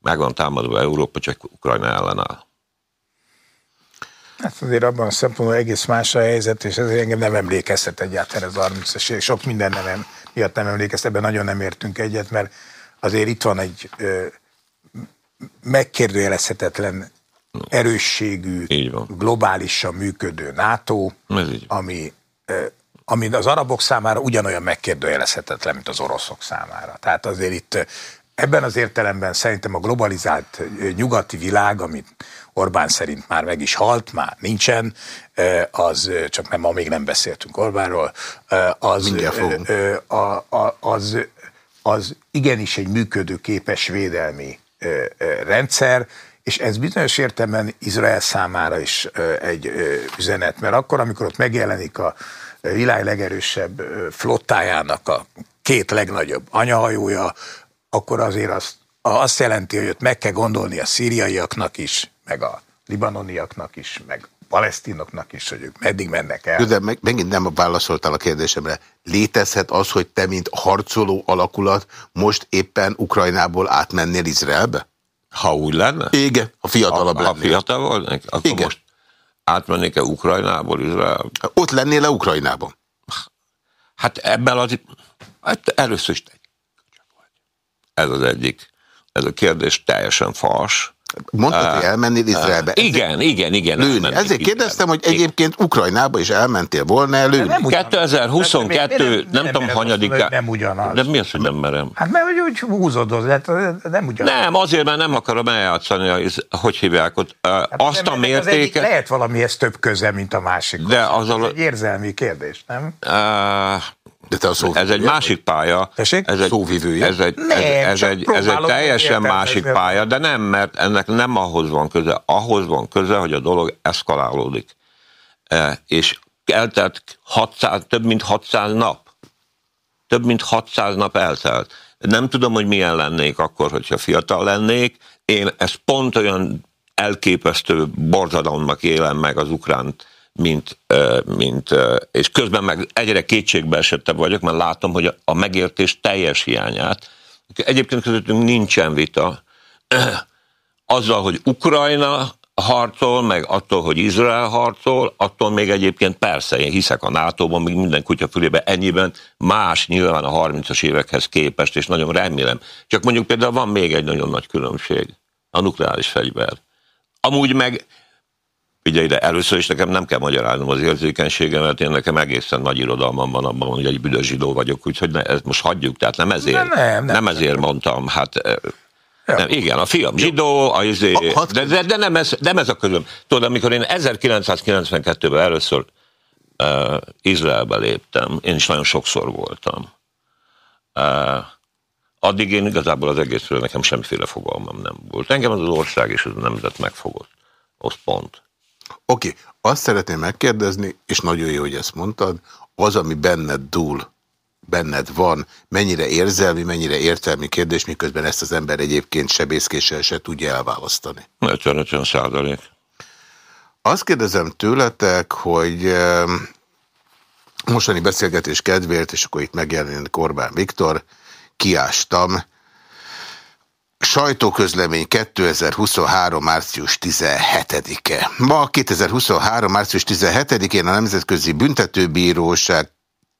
meg van támadva Európa, csak Ukrajna ellenáll. Hát azért abban a szempontból egész más a helyzet, és ez engem nem emlékeztet egyáltalán ez a 30 Sok minden nem, miatt nem emlékeztet, ebben nagyon nem értünk egyet, mert azért itt van egy ö, megkérdőjelezhetetlen erősségű, globálisan működő NATO, ami, ö, ami az arabok számára ugyanolyan megkérdőjelezhetetlen, mint az oroszok számára. Tehát azért itt ebben az értelemben szerintem a globalizált nyugati világ, amit Orbán szerint már meg is halt, már nincsen, az, csak nem, ma még nem beszéltünk Orbánról, az, az, az, igenis egy működő képes védelmi rendszer, és ez bizonyos értelemben Izrael számára is egy üzenet, mert akkor, amikor ott megjelenik a világ legerősebb flottájának a két legnagyobb anyahajója, akkor azért azt, azt jelenti, hogy ott meg kell gondolni a szíriaiaknak is, meg a libanoniaknak is, meg palesztinoknak is, hogy ők meddig mennek el. De meg, megint nem válaszoltál a kérdésemre. Létezhet az, hogy te, mint harcoló alakulat most éppen Ukrajnából átmennél Izraelbe? Ha úgy lenne? Igen, ha fiatalabb ha, lennél. Ha fiatal volnék, akkor Igen. most átmennék-e Ukrajnából Izrael? Ott lennél-e Ukrajnában? Hát ebben az... Hát először is ez az egyik. Ez a kérdés teljesen fals. Mondtad, hogy elmennél Izraelbe. Uh, igen, igen, igen. Lőni. Ezért kérdeztem, hogy egyébként Ukrajnába is elmentél volna. Nem 2022, nem, nem, nem tudom, hanyadik. Nem ugyanaz. De mi az, hogy nem merem? Hát mert hogy úgy húzod, hát nem ugyanaz. Nem, azért, mert nem akarom eljátszani, hogy hívják ott. Hát azt a mértéket... Lehet valamihez több köze, mint a másik. De az, az egy érzelmi kérdés, nem? De te a ez egy másik pálya. Tessék? Ez egy, Szóvivője? Ez egy, nem, ez, ez, egy, ez egy teljesen másik pálya, de nem, mert ennek nem ahhoz van köze. Ahhoz van köze, hogy a dolog eszkalálódik. E, és eltelt 600, több mint 600 nap. Több mint 600 nap eltelt. Nem tudom, hogy milyen lennék akkor, hogyha fiatal lennék. Én ezt pont olyan elképesztő borzadalomnak élem meg az ukránt mint, mint, és közben meg egyre kétségbe esettebb vagyok, mert látom, hogy a megértés teljes hiányát. Egyébként közöttünk nincsen vita. Azzal, hogy Ukrajna harcol, meg attól, hogy Izrael harcol, attól még egyébként persze, én hiszek a NATO-ban, még minden kutya fülében ennyiben más nyilván a 30-as évekhez képest, és nagyon remélem. Csak mondjuk például van még egy nagyon nagy különbség, a nukleáris fegyver. Amúgy meg Ugye ide először is nekem nem kell magyaráznom az érzékenységemet, én nekem egészen nagy irodalmam van abban, hogy egy büdös zsidó vagyok, úgyhogy ne, ezt most hagyjuk, tehát nem ezért, nem, nem, nem, nem ezért mondtam, hát ja. nem, igen, a fiam zsidó, a izé, de, de, de nem, ez, nem ez a közöm. Tudod, amikor én 1992-ben először uh, Izraelbe léptem, én is nagyon sokszor voltam. Uh, addig én igazából az egészről nekem semmiféle fogalmam nem volt. Engem az, az ország és az a nemzet megfogott. Az pont. Oké, okay. azt szeretném megkérdezni, és nagyon jó, hogy ezt mondtad, az, ami benned dúl, benned van, mennyire érzelmi, mennyire értelmi kérdés, miközben ezt az ember egyébként sebészkéssel se tudja elválasztani. 50-50 százalék. Azt kérdezem tőletek, hogy mostani beszélgetés kedvéért, és akkor itt megjelenik Orbán Viktor, kiástam, Sajtóközlemény 2023. március 17-e. Ma 2023. március 17-én a Nemzetközi Büntetőbíróság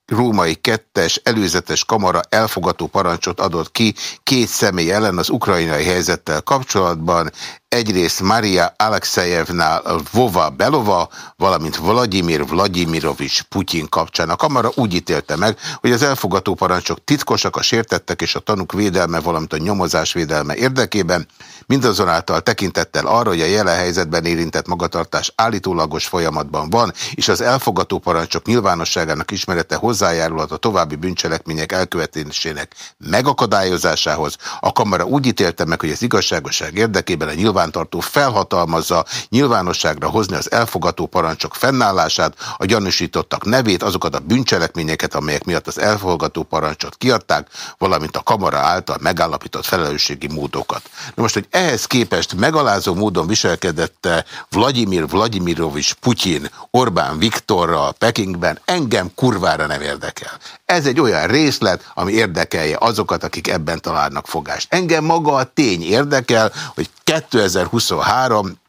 római kettes előzetes kamara elfogató parancsot adott ki két személy ellen az ukrajnai helyzettel kapcsolatban. Egyrészt Maria Alexejevna Vova Belova, valamint Vladimir Vladimirovics Putyin kapcsán. A kamara úgy ítélte meg, hogy az elfogató parancsok titkosak, a sértettek és a tanúk védelme, valamint a nyomozás védelme érdekében, mindazonáltal tekintettel arra, hogy a jelen helyzetben érintett magatartás állítólagos folyamatban van, és az elfogató parancsok nyilvánosságának ismerete hozzájárulhat a további bűncselekmények elkövetésének megakadályozásához. A kamara úgy ítélte meg, hogy az igazságosság érdekében a nyilvántartó felhatalmazza nyilvánosságra hozni az elfogató parancsok fennállását, a gyanúsítottak nevét, azokat a bűncselekményeket, amelyek miatt az elfogató parancsot kiadták, valamint a kamara által megállapított felelősségi módokat. Na most, hogy ehhez képest megalázó módon viselkedette Vladimir Vladimirovics Putyin Orbán Viktorral Pekingben, engem kurvára nem érdekel. Ez egy olyan részlet, ami érdekelje azokat, akik ebben találnak fogást. Engem maga a tény érdekel, hogy 2023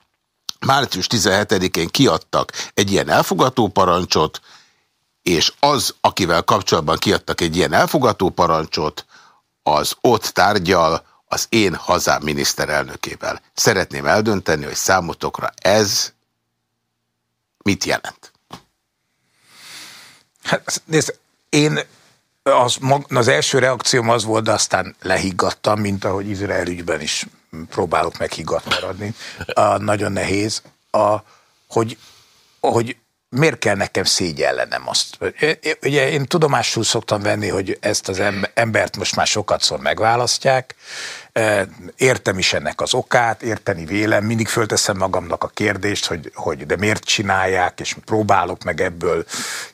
március 17-én kiadtak egy ilyen elfogató parancsot, és az, akivel kapcsolatban kiadtak egy ilyen elfogató parancsot, az ott tárgyal az én hazám miniszterelnökével. Szeretném eldönteni, hogy számotokra ez mit jelent. Hát, nézd, én az, az első reakcióm az volt, de aztán lehiggadtam, mint ahogy Izrael ügyben is próbálok meghiggadt maradni. A, nagyon nehéz, a, hogy, hogy miért kell nekem szégyellenem azt? Ugye én tudomásul szoktam venni, hogy ezt az embert most már sokat szor megválasztják, Értem is ennek az okát, érteni vélem, mindig fölteszem magamnak a kérdést, hogy, hogy de miért csinálják, és próbálok meg ebből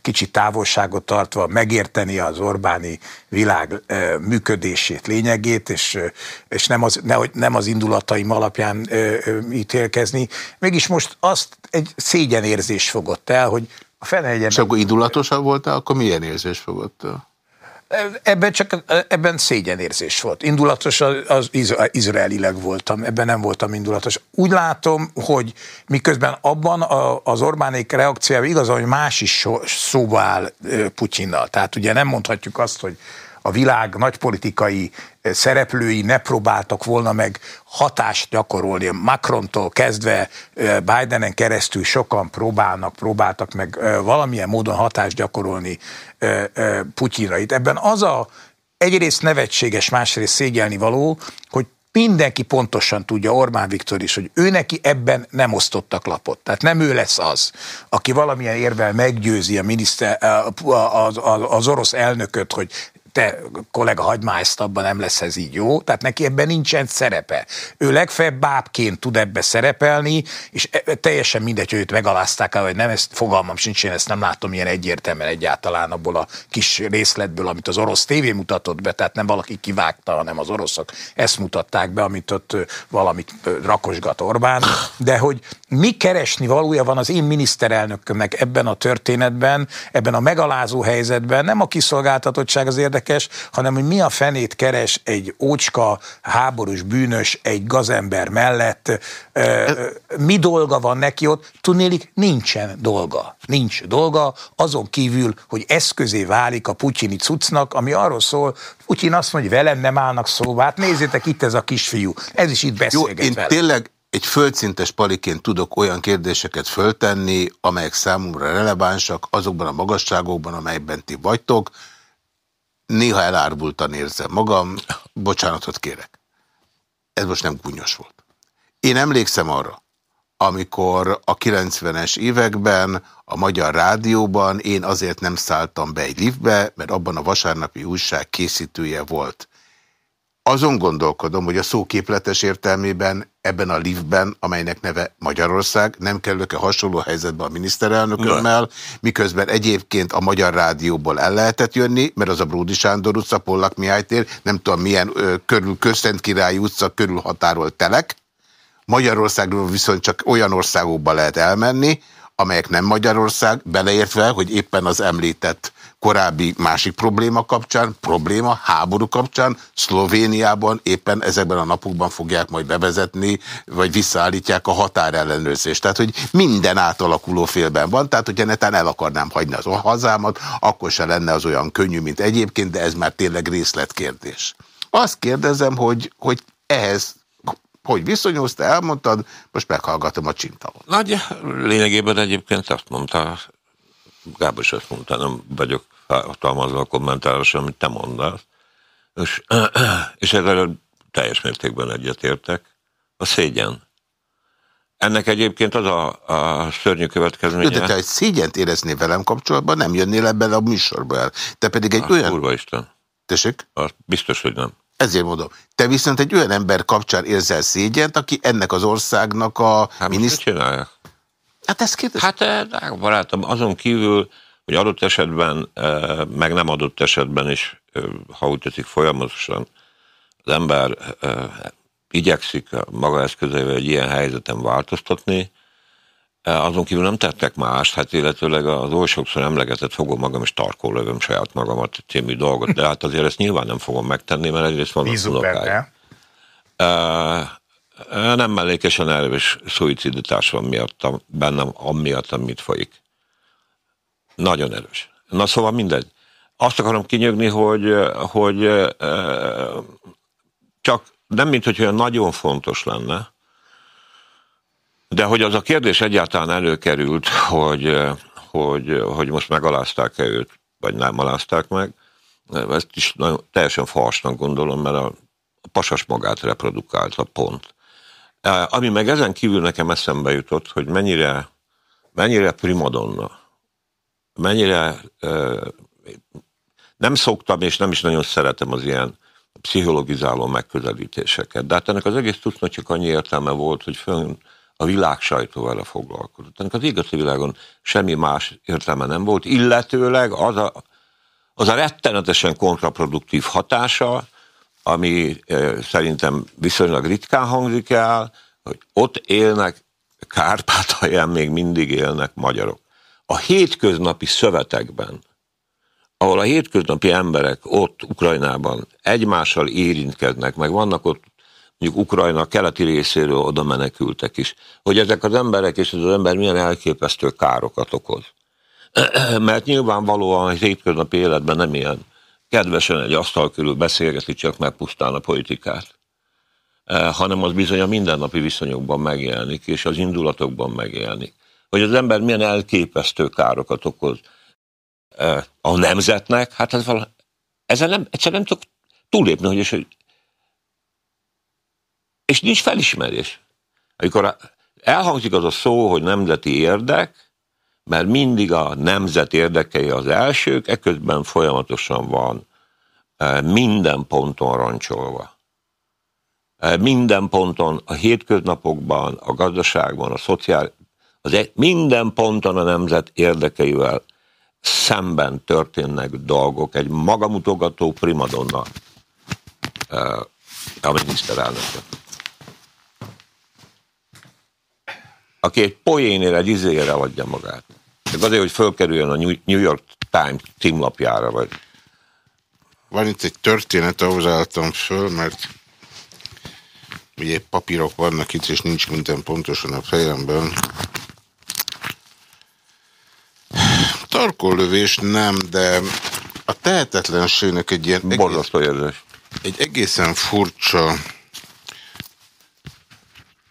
kicsit távolságot tartva megérteni az Orbáni világ működését, lényegét, és, és nem, az, nem az indulataim alapján ítélkezni. Mégis most azt egy szégyenérzés fogott el, hogy a fene egyen... És akkor indulatosabb voltál, akkor milyen érzés fogott el? Ebben csak ebben szégyenérzés volt. Indulatos az, az izraelileg voltam, ebben nem voltam indulatos. Úgy látom, hogy miközben abban az Orbánék reakciója igaz, hogy más is szóba áll Putyinnal. Tehát ugye nem mondhatjuk azt, hogy a világ nagypolitikai szereplői ne próbáltak volna meg hatást gyakorolni. Macrontól kezdve Bidenen keresztül sokan próbálnak, próbáltak meg valamilyen módon hatást gyakorolni Putyinra. Itt ebben az a egyrészt nevetséges, másrészt szégyelni való, hogy mindenki pontosan tudja, Orbán Viktor is, hogy ő neki ebben nem osztottak lapot. Tehát nem ő lesz az, aki valamilyen érvel meggyőzi a miniszter, az, az orosz elnököt, hogy te kollega, ezt abban, nem lesz ez így jó. Tehát neki ebben nincsen szerepe. Ő legfeljebb bábként tud ebbe szerepelni, és e, teljesen mindegy, hogy őt megalázták el, vagy nem, ezt fogalmam sincs, én ezt nem látom ilyen egyértelműen egyáltalán abból a kis részletből, amit az orosz tévé mutatott be, tehát nem valaki kivágta, hanem az oroszok ezt mutatták be, amit ott valamit rakosgat Orbán, de hogy mi keresni valója van az én miniszterelnökömnek ebben a történetben, ebben a megalázó helyzetben, nem a kiszolgáltatottság az érdek, érdekes, hanem hogy mi a fenét keres egy ócska, háborús bűnös, egy gazember mellett, mi dolga van neki ott, tudnélik, nincsen dolga. Nincs dolga, azon kívül, hogy eszközé válik a putyini cuccnak, ami arról szól, Putyin azt mondja, hogy velem nem állnak szóba, hát nézzétek, itt ez a kisfiú, ez is itt beszélget Jó, én vele. tényleg egy földszintes paliként tudok olyan kérdéseket föltenni, amelyek számomra relevánsak azokban a magasságokban, amelyben ti vagytok, néha elárvultan érzem magam, bocsánatot kérek. Ez most nem gúnyos volt. Én emlékszem arra, amikor a 90-es években a Magyar Rádióban én azért nem szálltam be egy liftbe, mert abban a vasárnapi újság készítője volt azon gondolkodom, hogy a szóképletes értelmében ebben a liftben, amelynek neve Magyarország, nem kerülök-e hasonló helyzetbe a miniszterelnökömmel, miközben egyébként a Magyar Rádióból el lehetett jönni, mert az a Bródi Sándor utca, Pollak Mihály tér, nem tudom milyen ö, körül, Közszent Király utca körül határolt telek. Magyarországról viszont csak olyan országokba lehet elmenni, amelyek nem Magyarország, beleértve, hogy éppen az említett korábbi másik probléma kapcsán, probléma, háború kapcsán, Szlovéniában éppen ezekben a napokban fogják majd bevezetni, vagy visszaállítják a határellenőrzést. Tehát, hogy minden átalakuló félben van, tehát, hogyha netán el akarnám hagyni az hazámat, akkor se lenne az olyan könnyű, mint egyébként, de ez már tényleg részletkérdés. Azt kérdezem, hogy, hogy ehhez hogy viszonyulsz, te elmondtad, most meghallgatom a csintavot. Nagy lényegében egyébként azt mondta, Gábor is azt mondta, nem vagyok hatalmazva a kommentárosra, amit te mondasz. És, és ezzel teljes mértékben egyetértek. A szégyen. Ennek egyébként az a, a szörnyű következménye... De te egy szégyent éreznél velem kapcsolatban, nem jönnél ebben a műsorba el. Te pedig egy a, olyan... Kurva Isten. Tessék? Az biztos, hogy nem. Ezért mondom. Te viszont egy olyan ember kapcsán érzel szégyent, aki ennek az országnak a... Hát miniszt... mit csinálják? Hát ezt kérdez... Hát, eh, barátom, azon kívül hogy adott esetben, meg nem adott esetben is, ha úgy teszik folyamatosan, az ember igyekszik maga eszközeivel egy ilyen helyzeten változtatni, azon kívül nem tettek más, hát illetőleg az oly sokszor emlegetett fogom magam és tarkó lövöm saját magamat című dolgot, de hát azért ezt nyilván nem fogom megtenni, mert egyrészt van a Nem mellékesen erős szuiciditás van miattam, bennem amiatt, amit folyik. Nagyon erős. Na szóval mindegy. Azt akarom kinyögni, hogy, hogy csak nem mint hogy olyan nagyon fontos lenne, de hogy az a kérdés egyáltalán előkerült, hogy, hogy, hogy most megalázták-e őt, vagy nem alázták meg, ezt is nagyon, teljesen falsnak gondolom, mert a, a pasas magát reprodukálta, pont. Ami meg ezen kívül nekem eszembe jutott, hogy mennyire, mennyire primadonna mennyire nem szoktam, és nem is nagyon szeretem az ilyen pszichologizáló megközelítéseket. De hát ennek az egész tudnak csak annyi értelme volt, hogy fönn a világ sajtó vele foglalkozott. Ennek az igazi világon semmi más értelme nem volt, illetőleg az a, az a rettenetesen kontraproduktív hatása, ami szerintem viszonylag ritkán hangzik el, hogy ott élnek, Kárpátalján még mindig élnek magyarok. A hétköznapi szövetekben, ahol a hétköznapi emberek ott Ukrajnában egymással érintkeznek, meg vannak ott mondjuk Ukrajna keleti részéről oda menekültek is, hogy ezek az emberek és ez az ember milyen elképesztő károkat okoz. Mert nyilvánvalóan a hétköznapi életben nem ilyen kedvesen egy asztal körül beszélgeti csak meg pusztán a politikát, eh, hanem az bizony a mindennapi viszonyokban megjelenik, és az indulatokban megjelenik. Hogy az ember milyen elképesztő károkat okoz eh, a nemzetnek, hát ez vala, ezzel nem, egyszerűen nem tudok túlépni, hogy, és, hogy és nincs felismerés. Amikor elhangzik az a szó, hogy nemzeti érdek, mert mindig a nemzet érdekei az elsők, eközben folyamatosan van e, minden ponton roncsolva. E, minden ponton, a hétköznapokban, a gazdaságban, a szociál, az egy, minden ponton a nemzet érdekeivel szemben történnek dolgok. Egy magamutogató primadonna e, a miniszterelnökök. Aki egy poénére, egy izére adja magát. Csak azért, hogy fölkerüljön a New York Times címlapjára, vagy... Van itt egy történet, ahhoz álltam föl, mert ugye papírok vannak itt, és nincs minden pontosan a fejemben. Tarkollövés nem, de a tehetetlenségnek egy ilyen... Egész, egy egészen furcsa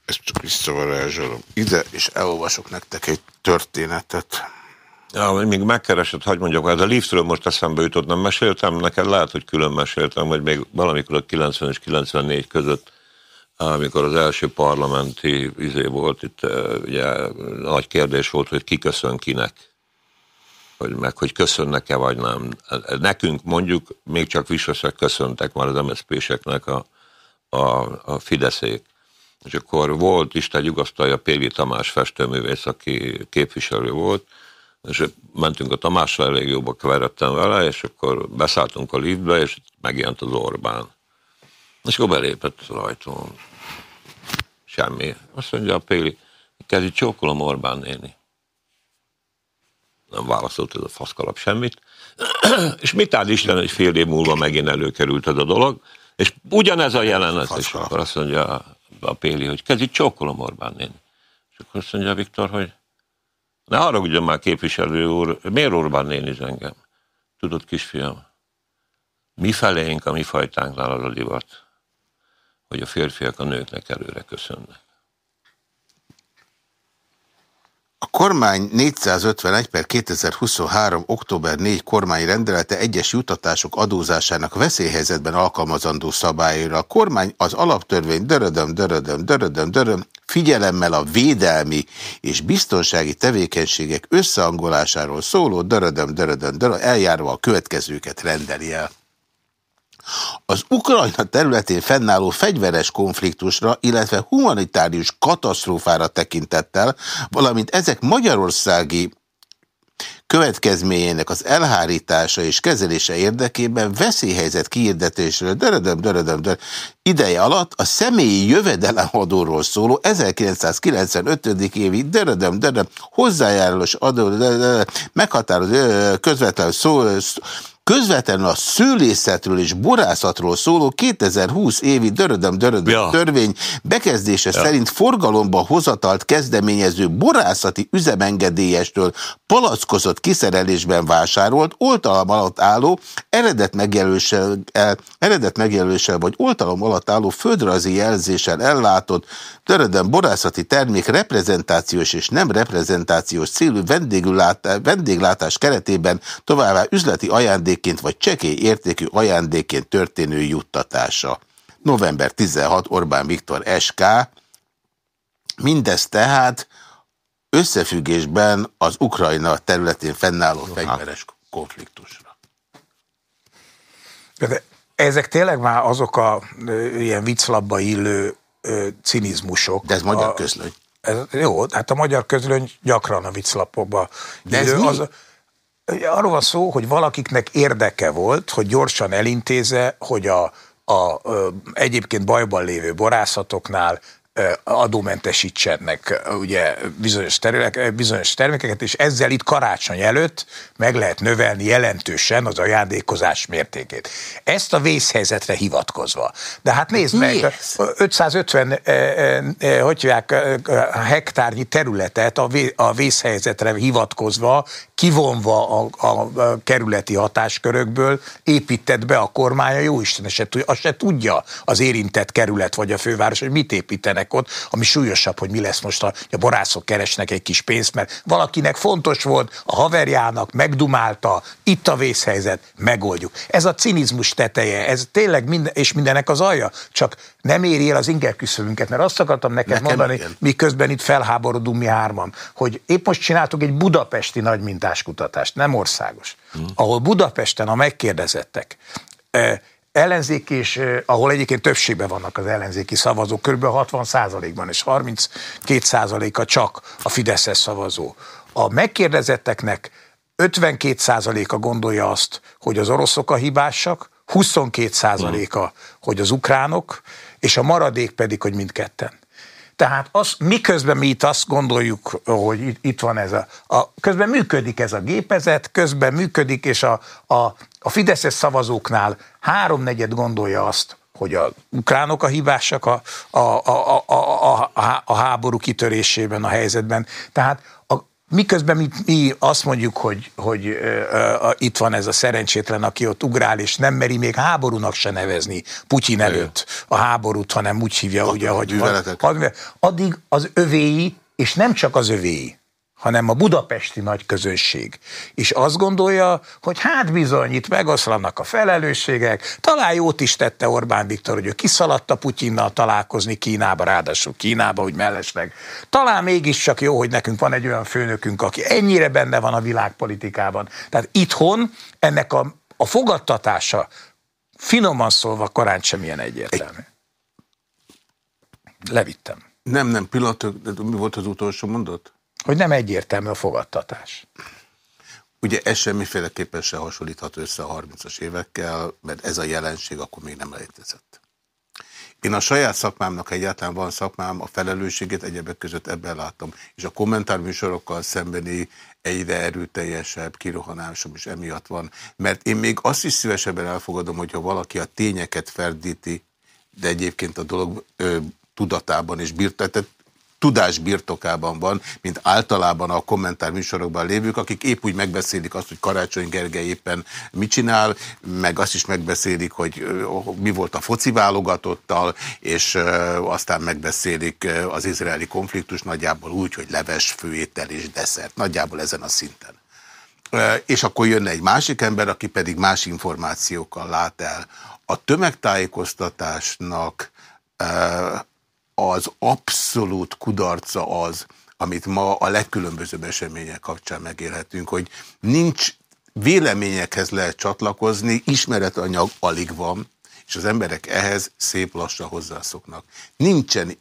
ezt csak visszavarázsolom ide, és elolvasok nektek egy történetet. Ja, még megkeresett, hagyd mondjak, ez a liftről most eszembe jutott, nem meséltem, neked lehet, hogy külön meséltem, hogy még valamikor a 90 és 94 között, amikor az első parlamenti izé volt, itt ugye nagy kérdés volt, hogy ki köszön kinek, hogy meg hogy köszönnek-e vagy nem. Nekünk mondjuk még csak visöszek köszöntek már az MSZP-seknek a, a, a Fideszék és akkor volt Isten nyugasztalja Péli Tamás festőművész, aki képviselő volt, és mentünk a Tamással, elég jóba keveredtem vele, és akkor beszálltunk a liftbe, és megjelent az Orbán. És akkor belépett az ajtón. Semmi. Azt mondja a Péli, kezdj csókolom Orbán néni. Nem válaszolt ez a faszkalap semmit. és mit áll Isten, hogy fél év múlva megint előkerült ez a dolog, és ugyanez a jelenet, és akkor azt mondja a Péli, hogy kezdj csókolom Orbán néni. És akkor azt mondja Viktor, hogy ne haragudjon már képviselő úr, miért Orbán néni engem? Tudod, kisfiam, mi felénk, a mi fajtánknál az a divat, hogy a férfiak a nőknek előre köszönnek. A kormány 451 per 2023. október 4 kormány rendelete egyes jutatások adózásának veszélyhelyzetben alkalmazandó szabályra. A kormány az alaptörvény dörödöm, dörödöm, dörödöm, dörödöm figyelemmel a védelmi és biztonsági tevékenységek összehangolásáról szóló dörödöm, dörödöm, dörödöm eljárva a következőket rendeli el. Az Ukrajna területén fennálló fegyveres konfliktusra, illetve humanitárius katasztrófára tekintettel, valamint ezek magyarországi következményének az elhárítása és kezelése érdekében veszélyhelyzet kiirdetésről dörödöm, dörödöm, dörödöm, ideje alatt a személyi jövedelemadóról szóló 1995. évi dörödöm, dörödöm, hozzájárulós adó, meghatározó közvetlenül szó, közvetlenül a szőlészetről és borászatról szóló 2020 évi dörödöm dörödöm ja. törvény bekezdése ja. szerint forgalomba hozatalt kezdeményező borászati üzemengedélyestől palackozott kiszerelésben vásárolt, oltalom alatt álló, eredet megjelöléssel, eredet megjelöléssel vagy oltalom alatt álló földrajzi jelzéssel ellátott dörödöm borászati termék reprezentációs és nem reprezentációs célú vendéglátás keretében továbbá üzleti ajándék ajándékként vagy csekély értékű ajándékként történő juttatása. November 16 Orbán Viktor SK, mindez tehát összefüggésben az Ukrajna területén fennálló fegyveres konfliktusra. De ezek tényleg már azok a ö, ilyen vicclabba illő ö, cinizmusok. De ez magyar a, közlöny. Ez, jó, hát a magyar közlöny gyakran a vicclapokba. De ez illő, mi? Az, arról van szó, hogy valakiknek érdeke volt, hogy gyorsan elintéze, hogy a, a ö, egyébként bajban lévő borászatoknál adómentesítsenek ugye bizonyos, terület, bizonyos termékeket, és ezzel itt karácsony előtt meg lehet növelni jelentősen az ajándékozás mértékét. Ezt a vészhelyzetre hivatkozva. De hát nézd meg, ez? 550 eh, eh, eh, hogy hívják, hektárnyi területet a, vé, a vészhelyzetre hivatkozva, kivonva a, a, kerületi hatáskörökből, épített be a kormánya, jó Isten, se, azt se tudja az érintett kerület vagy a főváros, hogy mit építenek ott, ami súlyosabb, hogy mi lesz most, a, a borászok keresnek egy kis pénzt, mert valakinek fontos volt, a haverjának megdumálta, itt a vészhelyzet, megoldjuk. Ez a cinizmus teteje, ez tényleg minden, és mindenek az alja, csak nem éri el az inger küszöbünket, mert azt akartam neked Nekem mondani, igen. miközben itt felháborodunk mi hárman, hogy épp most csináltuk egy budapesti nagy mintáskutatást, nem országos, hmm. ahol Budapesten a megkérdezettek ellenzéki, és eh, ahol egyébként többségben vannak az ellenzéki szavazók, kb. 60 ban és 32% a csak a Fideszes szavazó. A megkérdezetteknek 52% a gondolja azt, hogy az oroszok a hibásak, 22% a hogy az ukránok, és a maradék pedig, hogy mindketten. Tehát az, miközben mi itt azt gondoljuk, hogy itt- van ez a, a közben működik ez a gépezet, közben működik, és a, a, a Fideszes szavazóknál háromnegyed gondolja azt, hogy a ukránok a hibásak a, a, a, a, a, a, háború kitörésében, a helyzetben. Tehát miközben mi, mi azt mondjuk, hogy, hogy ö, ö, itt van ez a szerencsétlen, aki ott ugrál, és nem meri még háborúnak se nevezni Putyin előtt a háborút, hanem úgy hívja, ugye, hogy. Hadművel- Addig az övéi, és nem csak az övéi, hanem a budapesti nagy közönség. És azt gondolja, hogy hát bizony, itt megoszlanak a felelősségek, talán jót is tette Orbán Viktor, hogy ő kiszaladt a Putyinnal találkozni Kínába, ráadásul Kínába, úgy mellesleg. Talán mégiscsak jó, hogy nekünk van egy olyan főnökünk, aki ennyire benne van a világpolitikában. Tehát itthon ennek a, a fogadtatása finoman szólva korán sem ilyen egyértelmű. Levittem. Nem, nem, pillanatok, de mi volt az utolsó mondat? Hogy nem egyértelmű a fogadtatás. Ugye ez semmiféleképpen se hasonlítható össze a 30-as évekkel, mert ez a jelenség akkor még nem létezett. Én a saját szakmámnak egyáltalán van szakmám, a felelősségét egyebek között ebben látom, és a kommentárműsorokkal szembeni egyre erőteljesebb kirohanásom is emiatt van, mert én még azt is szívesebben elfogadom, hogyha valaki a tényeket ferdíti, de egyébként a dolog ö, tudatában és birta, tehát tudás birtokában van, mint általában a kommentár műsorokban lévők, akik épp úgy megbeszélik azt, hogy Karácsony Gergely éppen mit csinál, meg azt is megbeszélik, hogy mi volt a foci válogatottal, és aztán megbeszélik az izraeli konfliktus nagyjából úgy, hogy leves, főétel és desszert. Nagyjából ezen a szinten. És akkor jönne egy másik ember, aki pedig más információkkal lát el. A tömegtájékoztatásnak az abszolút kudarca az, amit ma a legkülönbözőbb események kapcsán megélhetünk, hogy nincs véleményekhez lehet csatlakozni, ismeretanyag alig van, és az emberek ehhez szép lassan hozzászoknak. Nincsen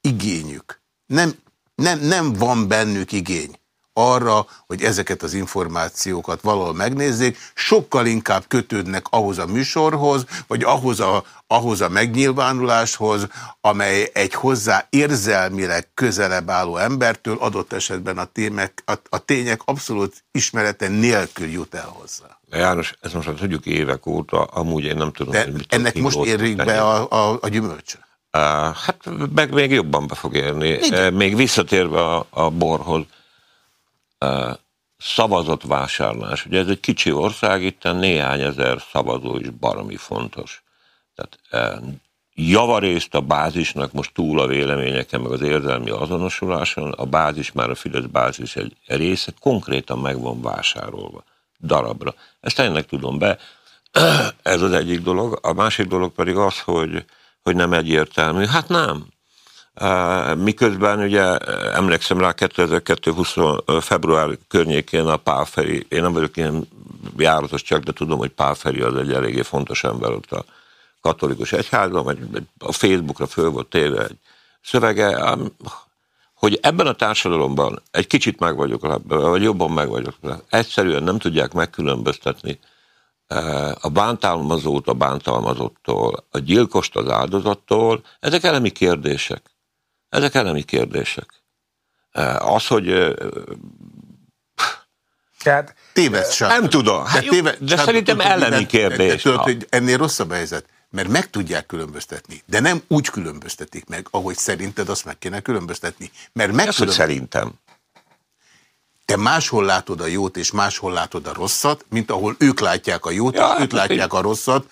igényük, nem, nem, nem van bennük igény arra, hogy ezeket az információkat valahol megnézzék, sokkal inkább kötődnek ahhoz a műsorhoz, vagy ahhoz a, ahhoz a megnyilvánuláshoz, amely egy hozzá érzelmileg közelebb álló embertől adott esetben a, témek, a, a tények abszolút ismerete nélkül jut el hozzá. De János, ezt most tudjuk évek óta, amúgy én nem tudom, De hogy mit ennek most érik be a, a, a gyümölcse. Uh, hát meg még jobban be fog érni. Még visszatérve a, a borhoz, uh, szavazatvásárlás. Ugye ez egy kicsi ország, itt néhány ezer szavazó is baromi fontos. Tehát javarészt a bázisnak most túl a véleményeken, meg az érzelmi azonosuláson, a bázis már a Fidesz bázis egy része konkrétan meg van vásárolva darabra. Ezt tényleg tudom be. Ez az egyik dolog. A másik dolog pedig az, hogy, hogy nem egyértelmű. Hát nem. Miközben ugye emlékszem rá 2002 20 február környékén a Pálferi, én nem vagyok ilyen járatos csak, de tudom, hogy Pál Feri az egy eléggé fontos ember ott a katolikus egyházban, vagy a Facebookra föl volt téve egy szövege, hogy ebben a társadalomban egy kicsit meg vagyok, vagy jobban meg vagyok, egyszerűen nem tudják megkülönböztetni eh, a bántalmazót a bántalmazottól, a gyilkost az áldozattól, ezek elemi kérdések. Ezek elemi kérdések. Az, hogy eh, tehát, tévedsz, Nem tudom. Hát, de, téve, de szerintem elemi kérdés. Tudod, hogy ennél rosszabb helyzet mert meg tudják különböztetni, de nem úgy különböztetik meg, ahogy szerinted azt meg kéne különböztetni. Mert meg hogy szerintem. Te máshol látod a jót, és máshol látod a rosszat, mint ahol ők látják a jót, ja, és ők látják a rosszat,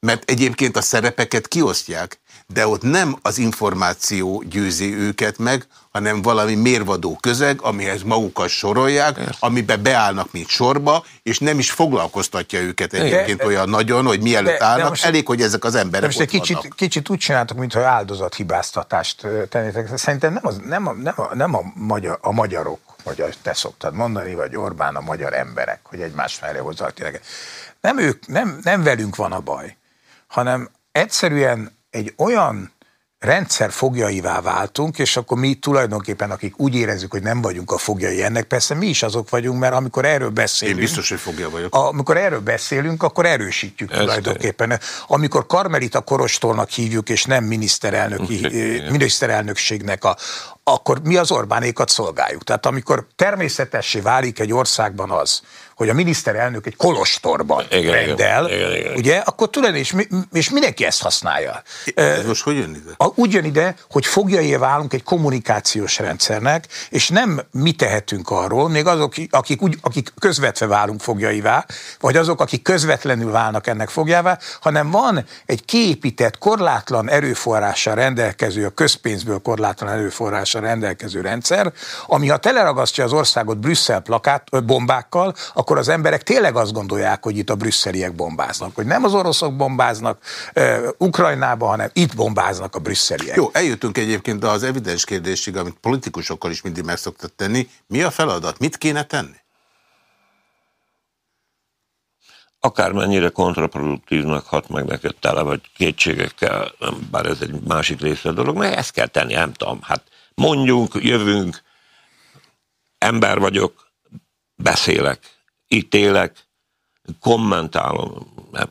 mert egyébként a szerepeket kiosztják, de ott nem az információ győzi őket meg, hanem valami mérvadó közeg, amihez magukat sorolják, Érsz. amiben beállnak, mint sorba, és nem is foglalkoztatja őket egyébként de, olyan nagyon, hogy mielőtt de, állnak, de most, elég, hogy ezek az emberek most egy kicsit, kicsit úgy csináltak, mintha áldozathibáztatást tennétek. Szerintem nem, az, nem, a, nem, a, nem a, magyar, a magyarok, vagy te szoktad mondani, vagy Orbán a magyar emberek, hogy egymás felé hozzá Nem, ők, nem, nem velünk van a baj, hanem egyszerűen egy olyan rendszer fogjaivá váltunk, és akkor mi tulajdonképpen, akik úgy érezzük, hogy nem vagyunk a fogjai ennek, persze mi is azok vagyunk, mert amikor erről beszélünk... Én biztos, hogy fogja vagyok. Amikor erről beszélünk, akkor erősítjük Ez tulajdonképpen. De. Amikor Karmelita Korostolnak hívjuk, és nem miniszterelnöki, miniszterelnökségnek a, akkor mi az Orbánékat szolgáljuk. Tehát amikor természetessé válik egy országban az, hogy a miniszterelnök egy kolostorban igen, rendel, igen, igen, igen. ugye, akkor tudod, és, és mindenki ezt használja. Ez most hogy jön ide? Úgy jön ide, hogy fogjai válunk egy kommunikációs rendszernek, és nem mi tehetünk arról, még azok, akik, úgy, akik közvetve válunk fogjaivá, vagy azok, akik közvetlenül válnak ennek fogjává, hanem van egy kiépített, korlátlan erőforrással rendelkező, a közpénzből korlátlan erőforrással rendelkező rendszer, ami ha teleragasztja az országot Brüsszel plakát, bombákkal, akkor az emberek tényleg azt gondolják, hogy itt a brüsszeliek bombáznak, hogy nem az oroszok bombáznak uh, Ukrajnába, hanem itt bombáznak a brüsszeliek. Jó, eljutunk egyébként az evidens kérdésig, amit politikusokkal is mindig meg szoktak tenni. Mi a feladat? Mit kéne tenni? akármennyire kontraproduktívnak hat meg neked tele, vagy kétségekkel, bár ez egy másik része a dolog, mert ezt kell tenni, nem tudom. Hát mondjunk, jövünk, ember vagyok, beszélek, ítélek, kommentálom,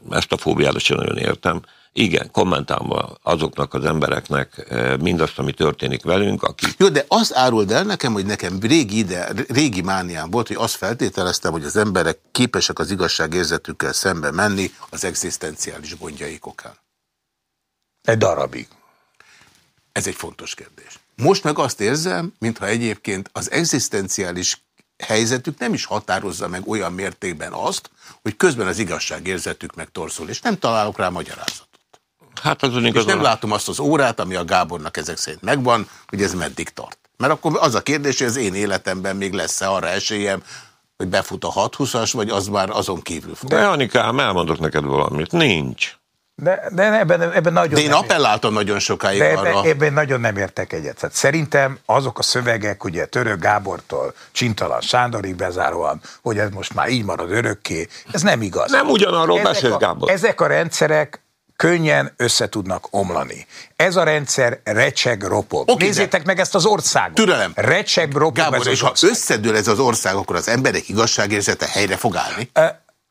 ezt a fóbiát sem nagyon értem, igen, kommentálom azoknak az embereknek eh, mindazt, ami történik velünk, akik... Jó, de azt áruld el nekem, hogy nekem régi, ide, régi mániám volt, hogy azt feltételeztem, hogy az emberek képesek az igazságérzetükkel szembe menni az egzisztenciális gondjaik okán. Egy darabig. Ez egy fontos kérdés. Most meg azt érzem, mintha egyébként az egzisztenciális helyzetük nem is határozza meg olyan mértékben azt, hogy közben az igazságérzetük megtorszol, és nem találok rá magyarázatot. Hát az És nem látom azt az órát, ami a Gábornak ezek szerint megvan, hogy ez meddig tart. Mert akkor az a kérdés, hogy az én életemben még lesz-e arra esélyem, hogy befut a 620-as, vagy az már azon kívül fog. De Anikám, elmondok neked valamit. Nincs. De, de ebben, ebben nagyon de én appelláltam nagyon sokáig de arra. Ebben, ebben nagyon nem értek egyet. Tehát szerintem azok a szövegek, ugye Török Gábortól Csintalan Sándorig bezáróan, hogy ez most már így marad örökké, ez nem igaz. Nem ugyanarról beszél Gábor. Ezek a rendszerek könnyen össze tudnak omlani. Ez a rendszer recseg, ropog. Okay, Nézzétek de... meg ezt az országot. Türelem. Recseg, ropog Gábor, ez és ha összedől ez az ország, akkor az emberek igazságérzete helyre fog állni?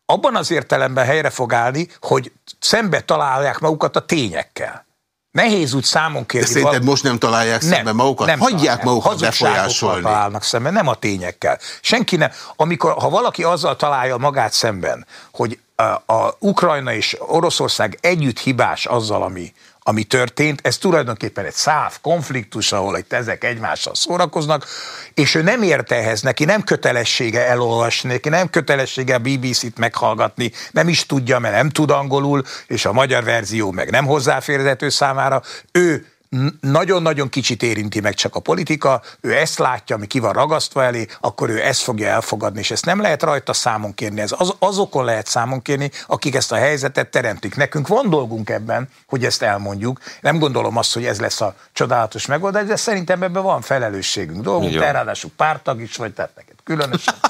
Abban az értelemben helyre fog állni, hogy szembe találják magukat a tényekkel. Nehéz úgy számon kérni. De szerinted val... most nem találják nem, szembe magukat? Nem Hagyják találják. magukat befolyásolni. találnak szemben, nem a tényekkel. Senki nem. Amikor, ha valaki azzal találja magát szemben, hogy a, a Ukrajna és Oroszország együtt hibás azzal, ami, ami történt, ez tulajdonképpen egy száv konfliktus, ahol itt ezek egymással szórakoznak, és ő nem érte ehhez, neki nem kötelessége elolvasni, neki nem kötelessége a BBC-t meghallgatni, nem is tudja, mert nem tud angolul, és a magyar verzió meg nem hozzáférhető számára, ő nagyon-nagyon kicsit érinti meg csak a politika, ő ezt látja, ami ki van ragasztva elé, akkor ő ezt fogja elfogadni, és ezt nem lehet rajta számon kérni, ez az, azokon lehet számon kérni, akik ezt a helyzetet teremtik. Nekünk van dolgunk ebben, hogy ezt elmondjuk. Nem gondolom azt, hogy ez lesz a csodálatos megoldás, de szerintem ebben van felelősségünk dolgunk, te ráadásul pártag is vagy, tehát neked különösen.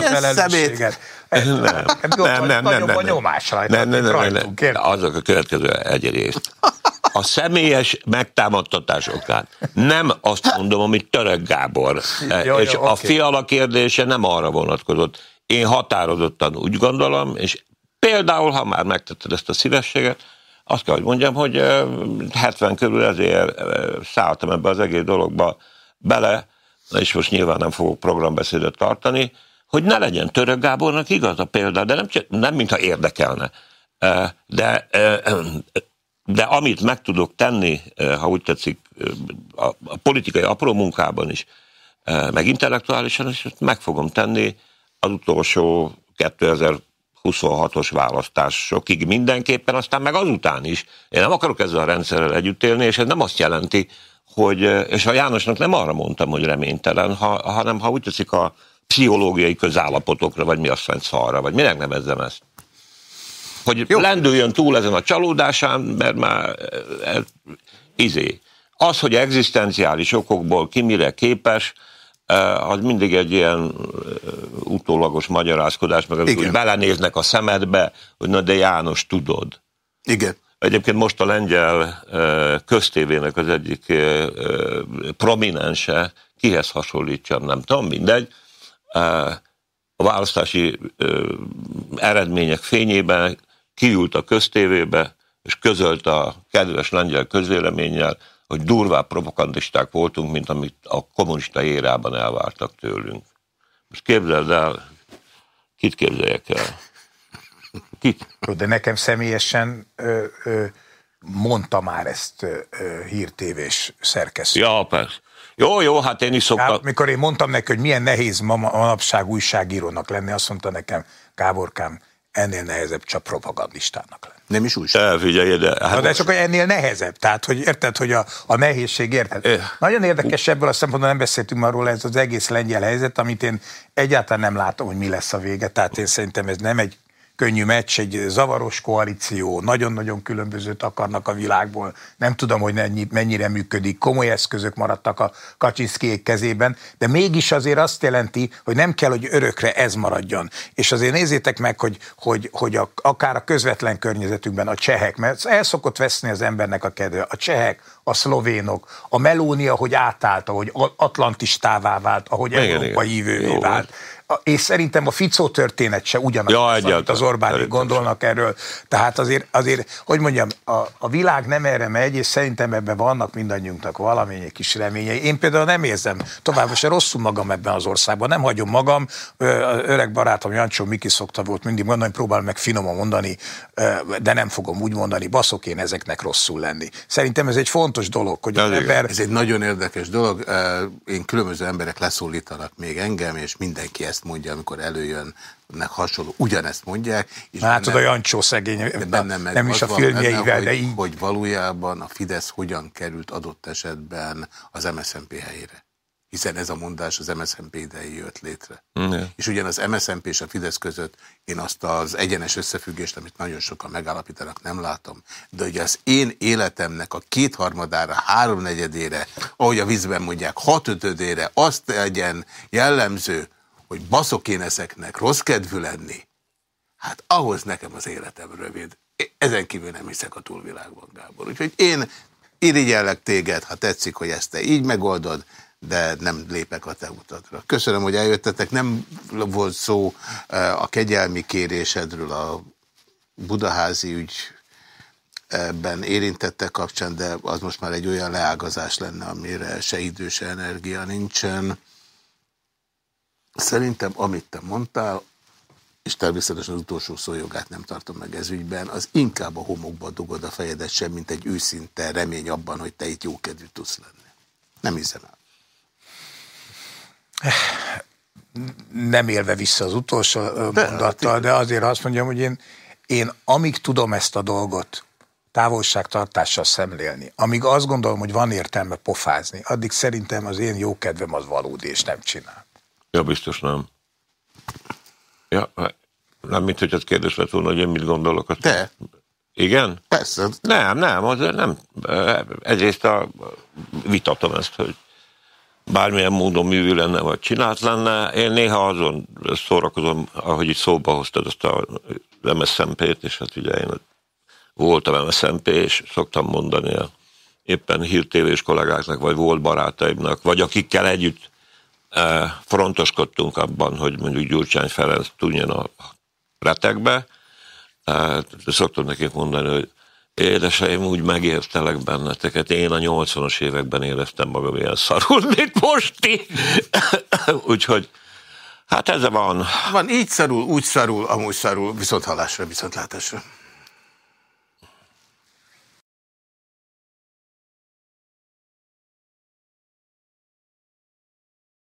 felelősséget. Nem, nem, nem, nem, Nagyobb nem, a nem. nyomás rajta, Nem, nem, mint nem, nem, rajtunk, nem. érted? Azok a következő egyrészt. A személyes megtámadtatás okán nem azt mondom, amit Török Gábor. Jó, és jó, a oké. fiala kérdése nem arra vonatkozott. Én határozottan úgy gondolom, és például, ha már megtetted ezt a szívességet, azt kell, hogy mondjam, hogy ö, 70 körül ezért ö, szálltam ebbe az egész dologba bele, és most nyilván nem fogok programbeszédet tartani, hogy ne legyen Török Gábornak igaz a példa, de nem, nem mintha érdekelne. De, de amit meg tudok tenni, ö, ha úgy tetszik, ö, a, a politikai apró munkában is, ö, meg intellektuálisan is, meg fogom tenni az utolsó 2026-os választásokig mindenképpen, aztán meg azután is. Én nem akarok ezzel a rendszerrel együtt élni, és ez nem azt jelenti, hogy, és a Jánosnak nem arra mondtam, hogy reménytelen, ha, hanem ha úgy tetszik a pszichológiai közállapotokra, vagy mi a szent szarra, vagy minek nevezzem ezt. Hogy Jó. lendüljön túl ezen a csalódásán, mert már ez, izé. Az, hogy egzisztenciális okokból ki mire képes, eh, az mindig egy ilyen eh, utólagos magyarázkodás, meg hogy belenéznek a szemedbe, hogy na de János, tudod. Igen. Egyébként most a lengyel köztévének az egyik prominense, kihez hasonlítsam, nem tudom, mindegy, a választási eredmények fényében kiült a köztévébe, és közölt a kedves lengyel közvéleménnyel, hogy durvább propagandisták voltunk, mint amit a kommunista érában elvártak tőlünk. Most képzeld el, kit képzeljek el? Kit? De nekem személyesen ö, ö, mondta már ezt ö, hírtévés szerkesztő. Ja, persze. Jó, jó, hát én is szoktam. Mikor én mondtam neki, hogy milyen nehéz ma manapság újságírónak lenni, azt mondta nekem, Gáborkám, ennél nehezebb csak propagandistának lenni. Nem is újság. Te figyelj, de... Hát Na, de csak hogy ennél nehezebb, tehát hogy érted, hogy a, a nehézség, érted? Eh. Nagyon érdekes ebből a szempontból nem beszéltünk már róla, ez az egész lengyel helyzet, amit én egyáltalán nem látom, hogy mi lesz a vége, tehát én szerintem ez nem egy könnyű meccs, egy zavaros koalíció, nagyon-nagyon különbözőt akarnak a világból, nem tudom, hogy mennyi, mennyire működik, komoly eszközök maradtak a Kaczynszkijék kezében, de mégis azért azt jelenti, hogy nem kell, hogy örökre ez maradjon. És azért nézzétek meg, hogy, hogy, hogy a, akár a közvetlen környezetünkben a csehek, mert el szokott veszni az embernek a kedve, a csehek, a szlovénok, a melónia, hogy átállt, ahogy atlantistává vált, ahogy Igen, Európa igen. hívővé vált. És szerintem a Ficó történet se ugyanaz, Ja, ja, amit az Orbánik gondolnak erről. Tehát azért, azért hogy mondjam, a, a világ nem erre megy, és szerintem ebben vannak mindannyiunknak valamennyi kis reményei. Én például nem érzem továbbra se rosszul magam ebben az országban, nem hagyom magam. Ö, az Öreg barátom Jancsó Miki szokta volt mindig mondani, próbálom meg finoman mondani, de nem fogom úgy mondani, baszok én ezeknek rosszul lenni. Szerintem ez egy fontos dolog, hogy az Az ember Ez egy nagyon érdekes dolog. Én különböző emberek leszólítanak még engem, és mindenki ezt mondja, amikor előjönnek hasonló, ugyanezt mondják. És látod a bennem- Jancsó szegény, de bennem meg nem is a filmjeivel, benne, de hogy, így. hogy valójában a Fidesz hogyan került adott esetben az MSZNP helyére. Hiszen ez a mondás az MSZNP idején jött létre. Igen. És ugyan az MSZNP és a Fidesz között én azt az egyenes összefüggést, amit nagyon sokan megállapítanak, nem látom. De ugye az én életemnek a kétharmadára, háromnegyedére, ahogy a vízben mondják, hatötödére azt legyen jellemző, hogy baszok én ezeknek rossz kedvű lenni, hát ahhoz nekem az életem rövid. Ezen kívül nem hiszek a túlvilágban, Gábor. Úgyhogy én irigyellek téged, ha tetszik, hogy ezt te így megoldod, de nem lépek a te utadra. Köszönöm, hogy eljöttetek. Nem volt szó eh, a kegyelmi kérésedről, a budaházi ügyben érintettek kapcsán, de az most már egy olyan leágazás lenne, amire se idő, se energia nincsen. Szerintem, amit te mondtál, és természetesen az utolsó szójogát nem tartom meg ez ügyben, az inkább a homokba dugod a fejedet sem, mint egy őszinte remény abban, hogy te itt jókedvű tudsz lenni. Nem hiszem el. nem élve vissza az utolsó ö, mondattal, de azért azt mondjam, hogy én, én amíg tudom ezt a dolgot távolságtartással szemlélni, amíg azt gondolom, hogy van értelme pofázni, addig szerintem az én jó kedvem az valódi, és nem csinál. Ja, biztos nem. Ja, nem, mint hogy ez kérdés lett volna, hogy én mit gondolok. Azt Te? Igen? Persze, Nem, nem, az nem. Egyrészt a, vitatom ezt, hogy bármilyen módon művű lenne, vagy csinált lenne. Én néha azon szórakozom, ahogy itt szóba hoztad azt a MSZMP-t, és hát ugye én voltam MSZMP, és szoktam mondani a éppen hírtévés kollégáknak, vagy volt barátaimnak, vagy akikkel együtt frontoskodtunk abban, hogy mondjuk Gyurcsány Ferenc tudjon a retekbe. Szoktam nekik mondani, hogy Édeseim, úgy megértelek benneteket. Én a 80-as években éreztem magam ilyen szarul, mint most. Úgyhogy, hát ez van. Van így szarul, úgy szarul, amúgy szarul, viszont halásra, viszont látásra.